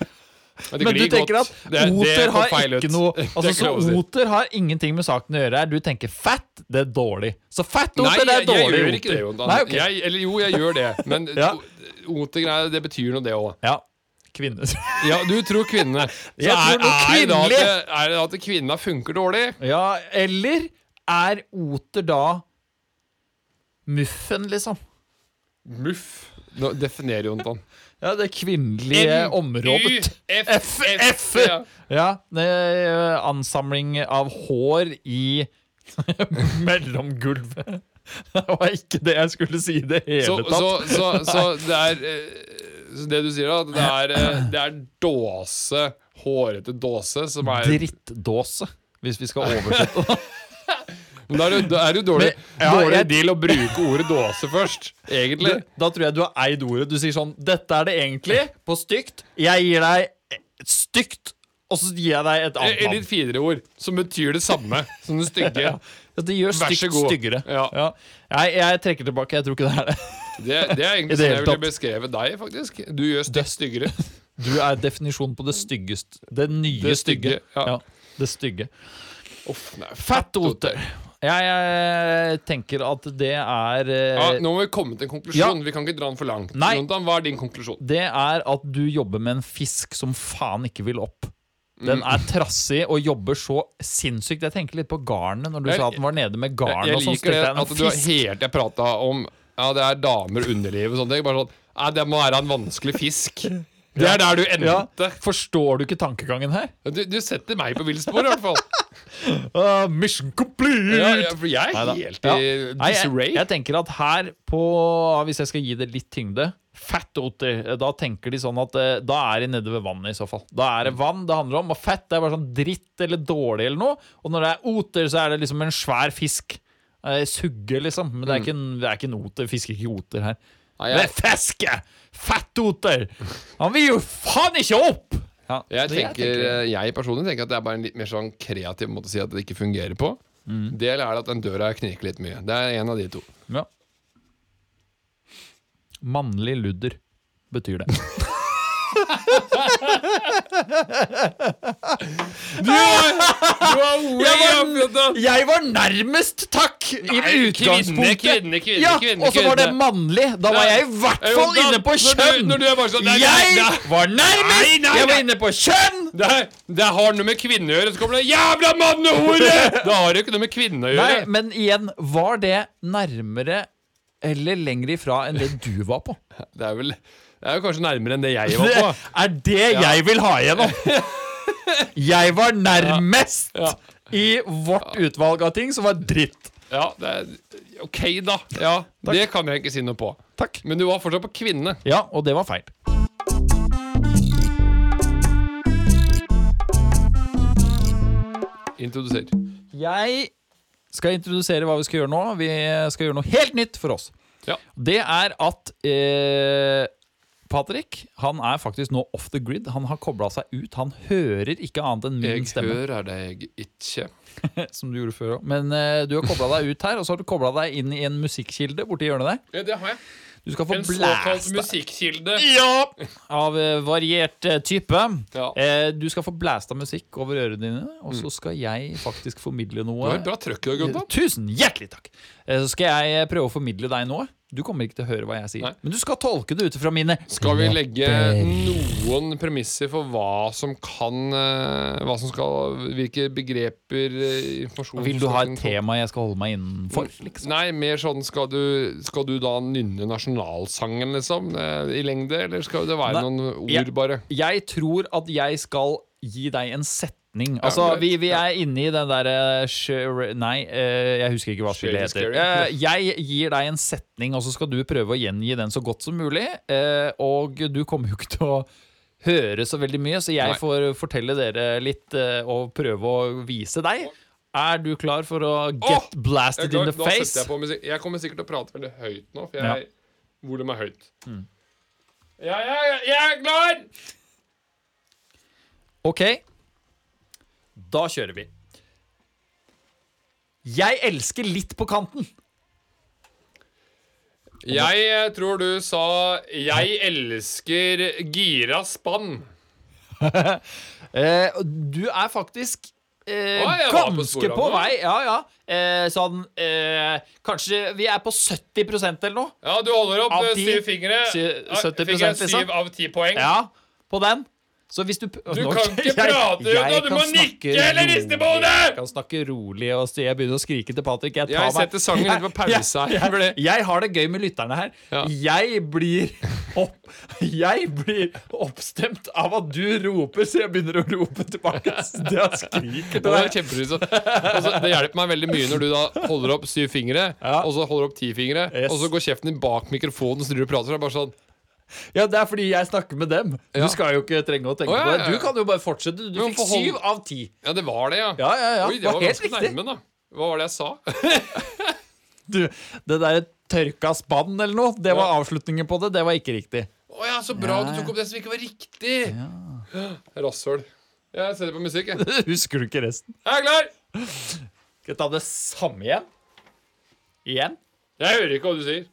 Det Men du tenker godt. at Det- oter det har ut. ikke noe Altså, så oter har ingenting med saken å gjøre her. Du tenker fat, det er dårlig. Så fett Nei, oter, det er dårlig jeg gjør oter. ikke det, Jontan. Nei, ok. jeg, eller jo, jeg gjør det. Men Ja. otergreier, det betyr noe, det òg. Ja. Kvinne. Ja, du tror kvinnene. Så Jeg tror er, noe er, det kvinnelig. at, er det at kvinna funker dårlig? ja, eller er oter da muffen, liksom? Muff. Nå Definer, Jontan. Ja, det kvinnelige området. F, F. Ja. Ja, det er ansamling av hår i mellomgulvet. Det var ikke det jeg skulle si i det hele Så, tatt. så, så, så det er eh, så Det du sier, da, det er, eh, det er dåse, hårete dåse, som er Drittdåse, hvis vi skal oversette det. Men Da er det, da er det jo dårlig, Men, ja, dårlig jeg- deal å bruke ordet dåse først, egentlig. Da tror jeg du har eid ordet. Du sier sånn 'Dette er det egentlig', på stygt. Jeg gir deg et stygt, og så gir jeg deg et annet Et navn. litt finere ord, som betyr det samme som det stygge. Ja, det gjør stygt styggere. Ja. Jeg, jeg trekker tilbake. Jeg tror ikke det er det. Det, det er egentlig sånn jeg ville beskrevet deg, faktisk. Du gjør stygt styggere. Du er definisjonen på det styggeste. Det nye Det stygge. stygge, ja. det stygge. Uff, nei, Fattoter. Jeg, jeg tenker at det er eh, Ja, nå må vi komme til en konklusjon. Vi kan ikke dra den for langt. Nei. Jonathan, hva er din konklusjon? Det er at du jobber med en fisk som faen ikke vil opp. Den Mm. er trassig og jobber så sinnssykt. Jeg tenker litt på garnet når du Jeg- sa at den var nede med Jeg, garn. jeg og sånn, liker det jeg, at du har helt Jeg prata om Ja, det er damer, underliv og sånne ting. Bare sånn Nei, det må være en vanskelig fisk. Det er der du ja. Forstår du ikke tankegangen her? Du, du setter meg på villspor, i hvert fall. uh, mission complete! Ja, ja, jeg er helt i Nei, jeg, disarray. jeg tenker at her på Hvis jeg skal gi det litt tyngde Fat otter. da tenker de sånn at eh, Da er de nede ved vannet i så fall Da er det vann det handler om Og fett det er bare sånn dritt eller dårlig eller noe Og når det er oter så er det liksom en svær fisk eh, Sugge liksom Men det er ikke en, det er ikke en oter, fisker ikke oter her Jeg, er fiske! Fettoter! oter! Han vil jo faen ikke opp! Ja, jeg, tenker, jeg personlig tenker at det er bare en litt mer sånn kreativ måte å si at det ikke fungerer på. Mm. Det eller er det at den døra knirker litt mye. Det er en av de to. Ja. Mannlig ludder betyr det. Du var way up! Jeg var nærmest, takk! I Nei, utgangspunktet. kvinne, kvinne, kvinne, ja, kvinne, Og så var det mannlig. Da var jeg i hvert fall inne på kjønn! nei, nei, jeg nei. var nærmest! Nei, nei, Jeg var inne på kjønn! Det, det har noe med kvinne å gjøre, så kommer det 'jævla mannehore'! Det har jo ikke noe med kvinne å Nei, gjøre. men igjen, var det nærmere eller lenger ifra enn det du var på? Det er vel Det er jo kanskje nærmere enn det jeg var Det på. er det jeg vil ha igjennom. Jeg var nærmest Ja. i vårt utvalg av ting som var dritt. Ja, det er OK, da. Ja, Det kan jeg ikke si noe på. Takk. Men du var fortsatt på kvinne. Ja, og det var feil. Introduser. Jeg skal introdusere hva vi skal gjøre nå. Vi skal gjøre noe helt nytt for oss. Ja. Det er at eh, Patrick han er faktisk nå off the grid. Han har kobla seg ut. Han hører ikke annet enn min Jeg stemme. hører deg ikke. Som du gjorde før òg. Men uh, du har kobla deg ut her, og så har du kobla deg inn i en musikkilde borti hjørnet der. Ja, det har jeg. Du skal få En såkalt musikkilde. Ja! Av uh, variert uh, type. Ja. Uh, du skal få blæsta musikk over ørene dine, og så skal jeg faktisk formidle Du noe. har et bra trøkk i dag. Tusen hjertelig takk! Så skal jeg prøve å formidle deg noe. Du kommer ikke til å høre hva jeg sier. Nei. Men du skal tolke det ut fra mine Skal vi legge noen premisser for hva som kan eh, Hva som skal Hvilke begreper, eh, informasjon Vil du ha et tema jeg skal holde meg innenfor? Liksom? Nei, mer sånn skal du, skal du da nynne nasjonalsangen, liksom? eh, I lengde? Eller skal det være Nei, noen ord, jeg- bare? Jeg tror at jeg skal gi deg en setning. Altså, greit. vi, vi er inne i den derre Nei, eh, jeg husker ikke hva spillet heter. Eh, Jeg gir deg en setning, og så skal du prøve å gjengi den så godt som mulig. eh, Og du kommer jo ikke til å høre så veldig mye, så jeg får fortelle dere litt eh, og prøve å vise deg. Er du klar for å get blasted in the face? jeg. Jeg kommer sikkert til å prate veldig høyt nå, for Ja. jeg, volum er høyt. Ja, ja, ja, jeg er klar! Ok, da kjører vi. Jeg elsker litt på kanten. Jeg tror du sa 'Jeg elsker gira spann'. Eh, du er faktisk eh, Å, ganske på på vei. Ja, ja. Eh, sånn eh, Kanskje vi er på 70% eller noe? Ja, du holder opp eh, syv fingre. 70% liksom? syv av ti poeng. Ja, på den. Så hvis du Du kan ikke prate, jeg Jonna, du må nikke eller riste på hodet! Jeg kan snakke rolig og jeg begynner å skrike til Patrick. Jeg, Jeg setter sangen litt på pause her, Jeg, jeg, jeg har det gøy med lytterne her. Ja. Jeg blir opp, Jeg blir oppstemt av at du roper, så jeg begynner å rope tilbake. Det er skriker til Det. Altså, det hjelper meg veldig mye når du da holder opp syv fingre, Ja. og så holder opp ti fingre, Yes. og så går kjeften din bak mikrofonen og så du og prater. Så er det bare sånn Ja, Det er fordi jeg snakker med dem. Du skal jo ikke trenge å tenke Å, ja, på det. ja, ja. Du kan jo bare fortsette. Du Men fikk forhold- syv av ti. Ja, det var det, ja. Ja, ja, ja. Oi, det det var var helt ganske riktig. nærme, da. Hva var det jeg sa? Du, det der tørka spann eller noe, det var avslutningen på det. Det var ikke riktig. Å ja, så bra du tok opp det som ikke var riktig. Rasshøl. Jeg setter på musikk, jeg. Husker du ikke resten? Jeg er klar! Skal jeg ta det samme igjen? Igjen? Jeg hører ikke hva du sier.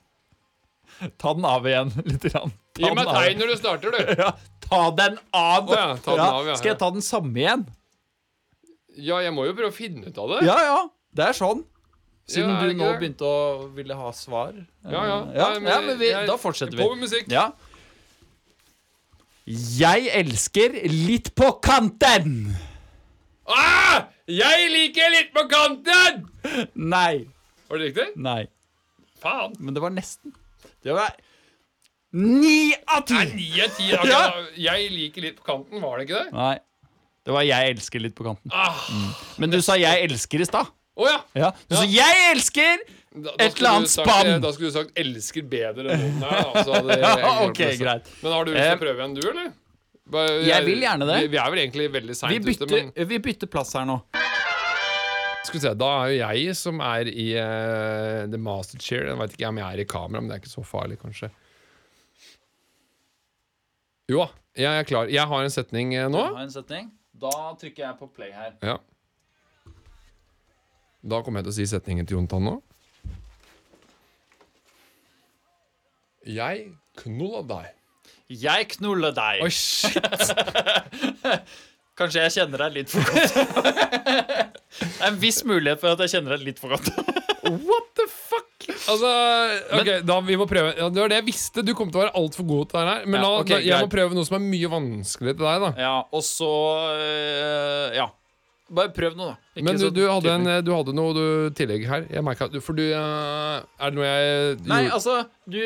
Ta den av igjen litt. Grann. Ta Gi meg tegn når du starter, du. Ja, ta den av! Å ja, ta den av, ja, Skal jeg ta den samme igjen? Ja, jeg må jo prøve å finne ut av det. Ja, ja. Det er sånn. Siden du nå det? begynte å ville ha svar. Ja, ja. ja men vi, jeg- da fortsetter vi. På med musikk. Ja. Jeg elsker litt på kanten. Ah! Jeg liker litt på kanten! Nei. Var det riktig? Nei. Faen. Men det var nesten. Det var ni av ti. Nei, ni av ti. Ok, Ja. Jeg liker litt på kanten, var det ikke det? Nei. Det var 'jeg elsker' litt på kanten. Ah. Men du sa 'jeg elsker' i stad. Oh, ja. Ja. Du sa 'jeg elsker'! Da, Et eller annet spann. Da skulle du sagt 'elsker bedre' enn noen her. da, så hadde jeg Ja, ok, greit. Men har du lyst til Eh, å prøve en, du, eller? Bare- Jeg vil gjerne det. Vi, vi er vel egentlig veldig Vi seint ute, men vi bytter plass her nå. skal vi se, da er jo jeg som er i uh, the master chair. Jeg vet ikke om jeg er i kamera, men det er ikke så farlig, kanskje. Jo da, jeg er klar. Jeg har en setning eh, nå. Jeg har en setning. Da trykker jeg på play her. Ja. Da kommer jeg til å si setningen til Jontan nå. Jeg knulla deg. Jeg knuller deg. Oi, shit. Kanskje jeg kjenner deg litt for godt. det er en viss mulighet for at jeg kjenner deg litt for godt. What the fuck? Altså, ok, da vi må prøve ja, Det var det jeg visste. Du kom til å være altfor god til det her. Men Ja, da, ok, da, jeg må prøve noe som er mye vanskeligere til deg. da ja, og så øh, Ja. Bare prøv noe, da. Ikke Men du, så du, hadde en, du hadde noe du tillegg her. Jeg merka For du eh, Er det noe jeg Nei, altså du,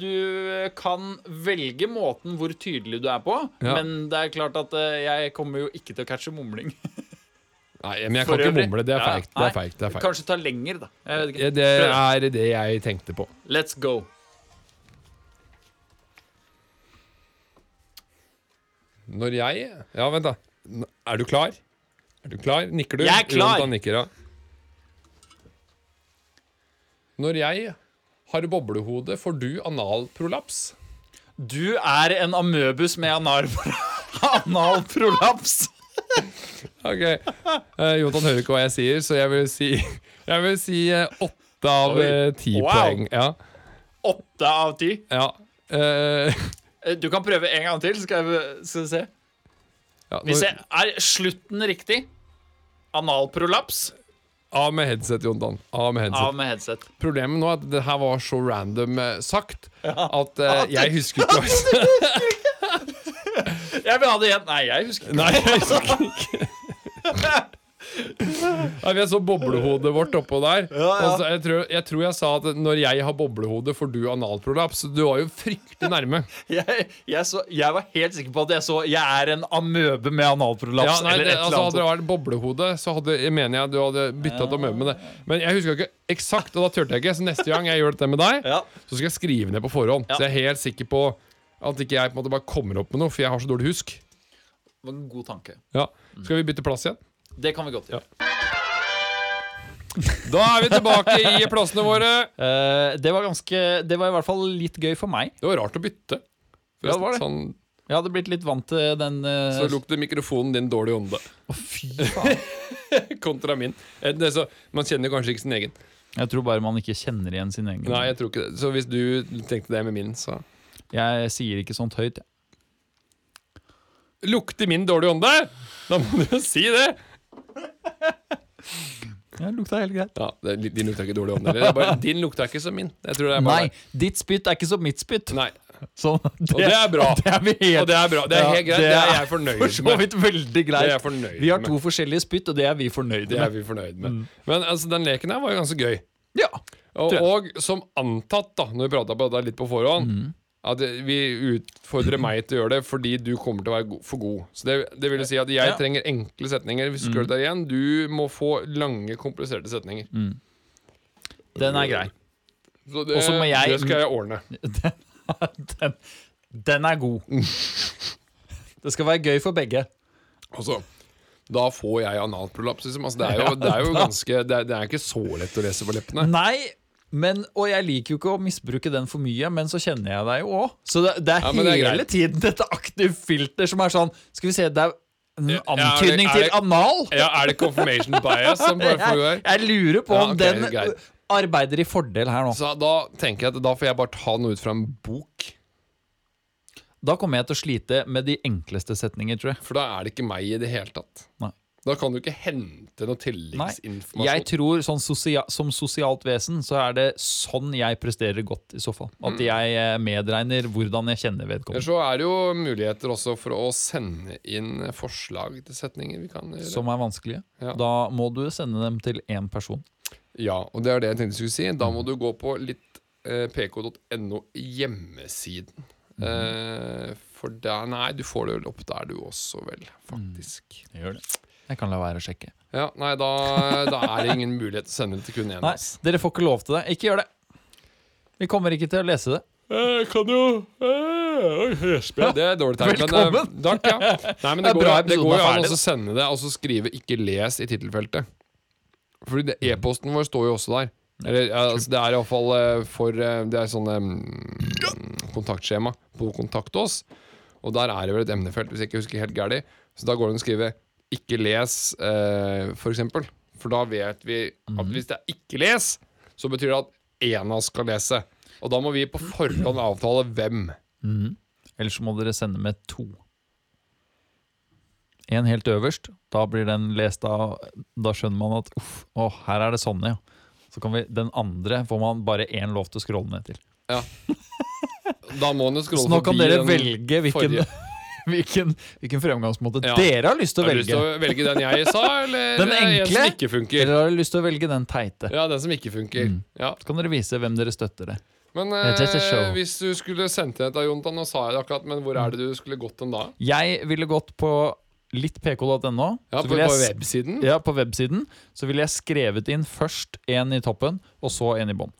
du kan velge måten hvor tydelig du er på, Ja. men det er klart at øh, jeg kommer jo ikke til å catche mumling. Nei, men jeg kan ikke mumle. Det er Ja, feigt. Det er feigt. Det er feigt. Kanskje ta lenger, da. Det er det jeg tenkte på. Let's go. Når jeg Ja, vent, da. Er du klar? Er du klar? Nikker du? Jeg er klar. Jonathan nikker, ja. Når jeg har boblehode, får du analprolaps? Du er en amøbus med analprolaps. Ok. Uh, Jonathan hører ikke hva jeg sier, så jeg vil si Jeg vil si eh, åtte av eh, ti Wow. poeng. Ja. Åtte av ti. ja. Eh, Du kan prøve en gang til, skal skal vi se. ja Hvis jeg, er slutten riktig? Analprolaps Av med headset, Jonathan. Av med headset. av med headset. Problemet nå er at det her var så random eh, sagt at eh, jeg husker ikke hva Jeg vil ha det igjen. Nei, jeg husker ikke. Nei, jeg husker ikke. Nei, vi så boblehodet vårt oppå der. ja. ja. så jeg, tror, jeg tror jeg sa at når jeg har boblehode, får du analprolaps. Du var jo fryktelig nærme. Jeg, jeg, så, jeg var helt sikker på at jeg så Jeg er en amøbe med analprolaps. Ja, nei, eller det, et altså, hadde det vært boblehode, så hadde, jeg mener jeg du hadde bytta til amøbe med det. Men jeg husker ikke eksakt, og da turte jeg ikke. Så neste gang jeg gjør dette med deg, så skal jeg skrive ned på forhånd. Så jeg er helt sikker på at ikke jeg på en måte bare kommer opp med noe, for jeg har så dårlig husk. Det var en god tanke. Ja. Skal vi bytte plass igjen? Det kan vi godt gjøre. Da er vi tilbake i plassene våre. Uh, det var ganske Det var i hvert fall litt gøy for meg. Det var rart å bytte. Ja, det var det. Sånn, Jeg hadde blitt litt vant til den uh, så lukter mikrofonen din dårlig ånde Å, fy faen. kontra min. Eh, så, man kjenner kanskje ikke sin egen. Jeg tror bare man ikke kjenner igjen sin egen. Nei, jeg tror ikke det. Så hvis du tenkte det med min, så Jeg sier ikke sånt høyt. jeg. Lukter min dårlig ånde? Da må du jo si det! Ja, lukta helt greit. Ja, det, Din lukter ikke dårlig eller? Det er bare, din lukta ikke som min. Jeg tror det er bare Nei, ditt spytt er ikke som mitt spytt. Nei. Sånn, det, Og det er bra. Det er helt, Og det er bra. Det er helt greit. Det er jeg fornøyd for så vidt veldig greit. Fornøyd vi har med. to forskjellige spytt, og det er vi fornøyde Det er med. vi fornøyd med. Men altså, den leken her var jo ganske gøy. Ja. Og, og som antatt, da når vi prata litt på forhånd, at vi utfordrer meg til å gjøre det fordi du kommer til å være go for god. Så det, det vil si at jeg Ja. trenger enkle setninger. Hvis du skal det der igjen Du må få lange, kompliserte setninger. Den er grei. Så det, jeg- det skal jeg ordne. Den, den er god. Det skal være gøy for begge. Altså, da får jeg analprolaps, liksom. Altså, det, er jo, det er jo ganske det er, det er ikke så lett å lese på leppene. Nei, men, og jeg liker jo ikke å misbruke den for mye, men så kjenner jeg deg jo òg. Så det, det er Ja, hele det er tiden dette aktive filter som er sånn Skal vi se, det er en Ja, er det- antydning er til anal. Ja, Er det confirmation bias som bare Jeg, foregår? jeg lurer på Ja, om den greit. arbeider i fordel her nå. Så da tenker jeg at da får jeg bare ta noe ut fra en bok. Da kommer jeg til å slite med de enkleste setninger, tror jeg. For da er det ikke meg i det hele tatt. Nei. Da kan du ikke hente noe Nei, tilleggsinformasjon. jeg tror sånn sosia som sosialt vesen så er det sånn jeg presterer godt, i så fall. At jeg eh, medregner hvordan jeg kjenner vedkommende. så er det jo muligheter også for å sende inn forslag til setninger vi kan gjøre. Som er vanskelige. Ja. Da må du sende dem til én person. Ja, og det er det jeg tenkte jeg skulle si. Da må du gå på litt eh, pk.no hjemmesiden. Eh, for der, nei, du får det vel opp der du også, vel, faktisk. Jeg Gjør det. Jeg kan la være å sjekke. Ja, nei, da, da er det ingen mulighet til å sende det til kun én. Nei, ass. dere får ikke lov til det. Ikke gjør det. Vi kommer ikke til å lese det. Jeg kan jo ja, Det er dårlig tegn. men, eh, Velkommen. Takk, ja. Nei, men Det det, er går, bra det går jo an å sende det og så skrive 'ikke les' i tittelfeltet. Fordi e-posten vår står jo også der. Eller, altså, det er iallfall uh, for eh, Det er sånn mm, kontaktskjema på Kontakt oss. Og der er det vel et emnefelt, hvis jeg ikke husker helt gærent. Så da går det an å skrive 'ikke les', eh, for eksempel. For da vet vi at hvis det er 'ikke les', så betyr det at én av oss skal lese. Og da må vi på forhånd avtale hvem. Ellers så må dere sende med to. En helt øverst. Da blir den lest av Da skjønner man at uff, å, her er det sånne, ja. Så kan vi, Den andre får man bare én lov til å scrolle ned til. Ja. Da må den jo scrolle forbi den forrige. hvilken, hvilken fremgangsmåte Ja. dere har lyst til å Har du lyst til velge. å velge den jeg sa, eller Den en enkle? som ikke funker? Eller har dere lyst til å velge den teite? Ja, den som ikke funker. Mm. Ja. Så kan dere vise hvem dere støtter det. Men It's just a eh, show. hvis du skulle sendt inn et av Jontan, nå sa jeg det akkurat, men hvor er det du skulle gått den da? Jeg ville gått på littpk.no. Ja, så på, ville på jeg s- websiden? Ja, på websiden så ville jeg skrevet inn først en i toppen, og så en i bånn.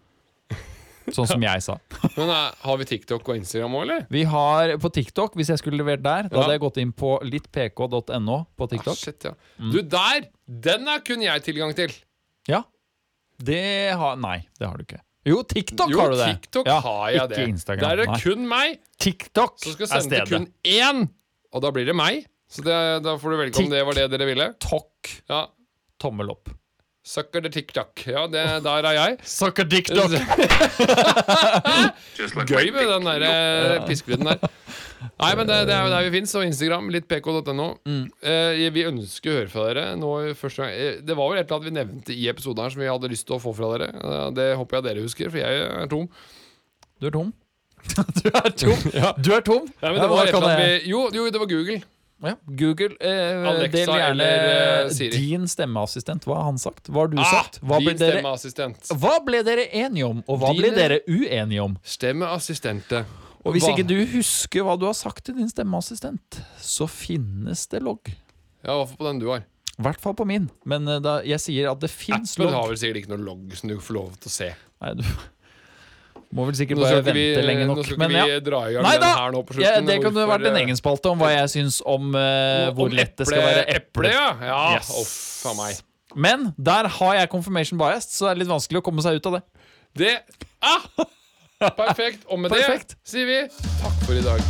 Sånn som jeg sa. Men er, har vi TikTok og Instagram òg, eller? Vi har på TikTok, hvis jeg skulle levert der, da hadde jeg gått inn på littpk.no på Ah, TikTok. shit, ja. Mm. Du, der! Den er kun jeg tilgang til. Ja. Det har Nei, det har du ikke. Jo, TikTok jo, har du det. TikTok Ja, har jeg det. Instagram, Der er det nei. kun meg TikTok som skal jeg sende til kun én. Og da blir det meg. Så det, da får du velge om det var det dere ville. TikTok. Ja, Tommel opp. Sucker the TikTok. Ja, det, der er jeg. Sucker TikTok! Gøy med den der eh, piskelyden der. Nei, men det, det er jo der vi fins, og Instagram, litt pk.no. Mm. Eh, vi ønsker å høre fra dere. Nå første gang eh, Det var vel et eller annet vi nevnte i episoden her som vi hadde lyst til å få fra dere. Det håper jeg dere husker, for jeg er tom. Du er tom. du er tom. Ja. Du er tom. Ja, men det var et eller annet vi, jo, jo, det var Google. Ja, Google, eh, Alexa del gjerne eller, eh, Siri. din stemmeassistent. Hva har han sagt? Hva har du Ah, sagt? Hva ble, din dere, stemmeassistent. hva ble dere enige om, og hva ble Dine- dere uenige om? Stemmeassistente. Og hvis Hva- ikke du husker hva du har sagt til din stemmeassistent, så finnes det logg. Ja, fall på den du har. I hvert fall på min. Men eh, da, jeg sier at det fins Apple har logg. vel sikkert ikke noe logg som du får lov til å se. Nei, du må vel sikkert bare vente vi, lenge nå skal ikke Men ja. vi dra i gang Nei den her nå på slutten. Ja, det kunne vært en egen spalte om hva jeg syns om uh, hvor om lett det skal være Eple, ja. ja. Yes. Oh, meg. Men der har jeg confirmation bias, så det er litt vanskelig å komme seg ut av det. Det ah! Perfekt. Og med Perfekt. det sier vi takk for i dag.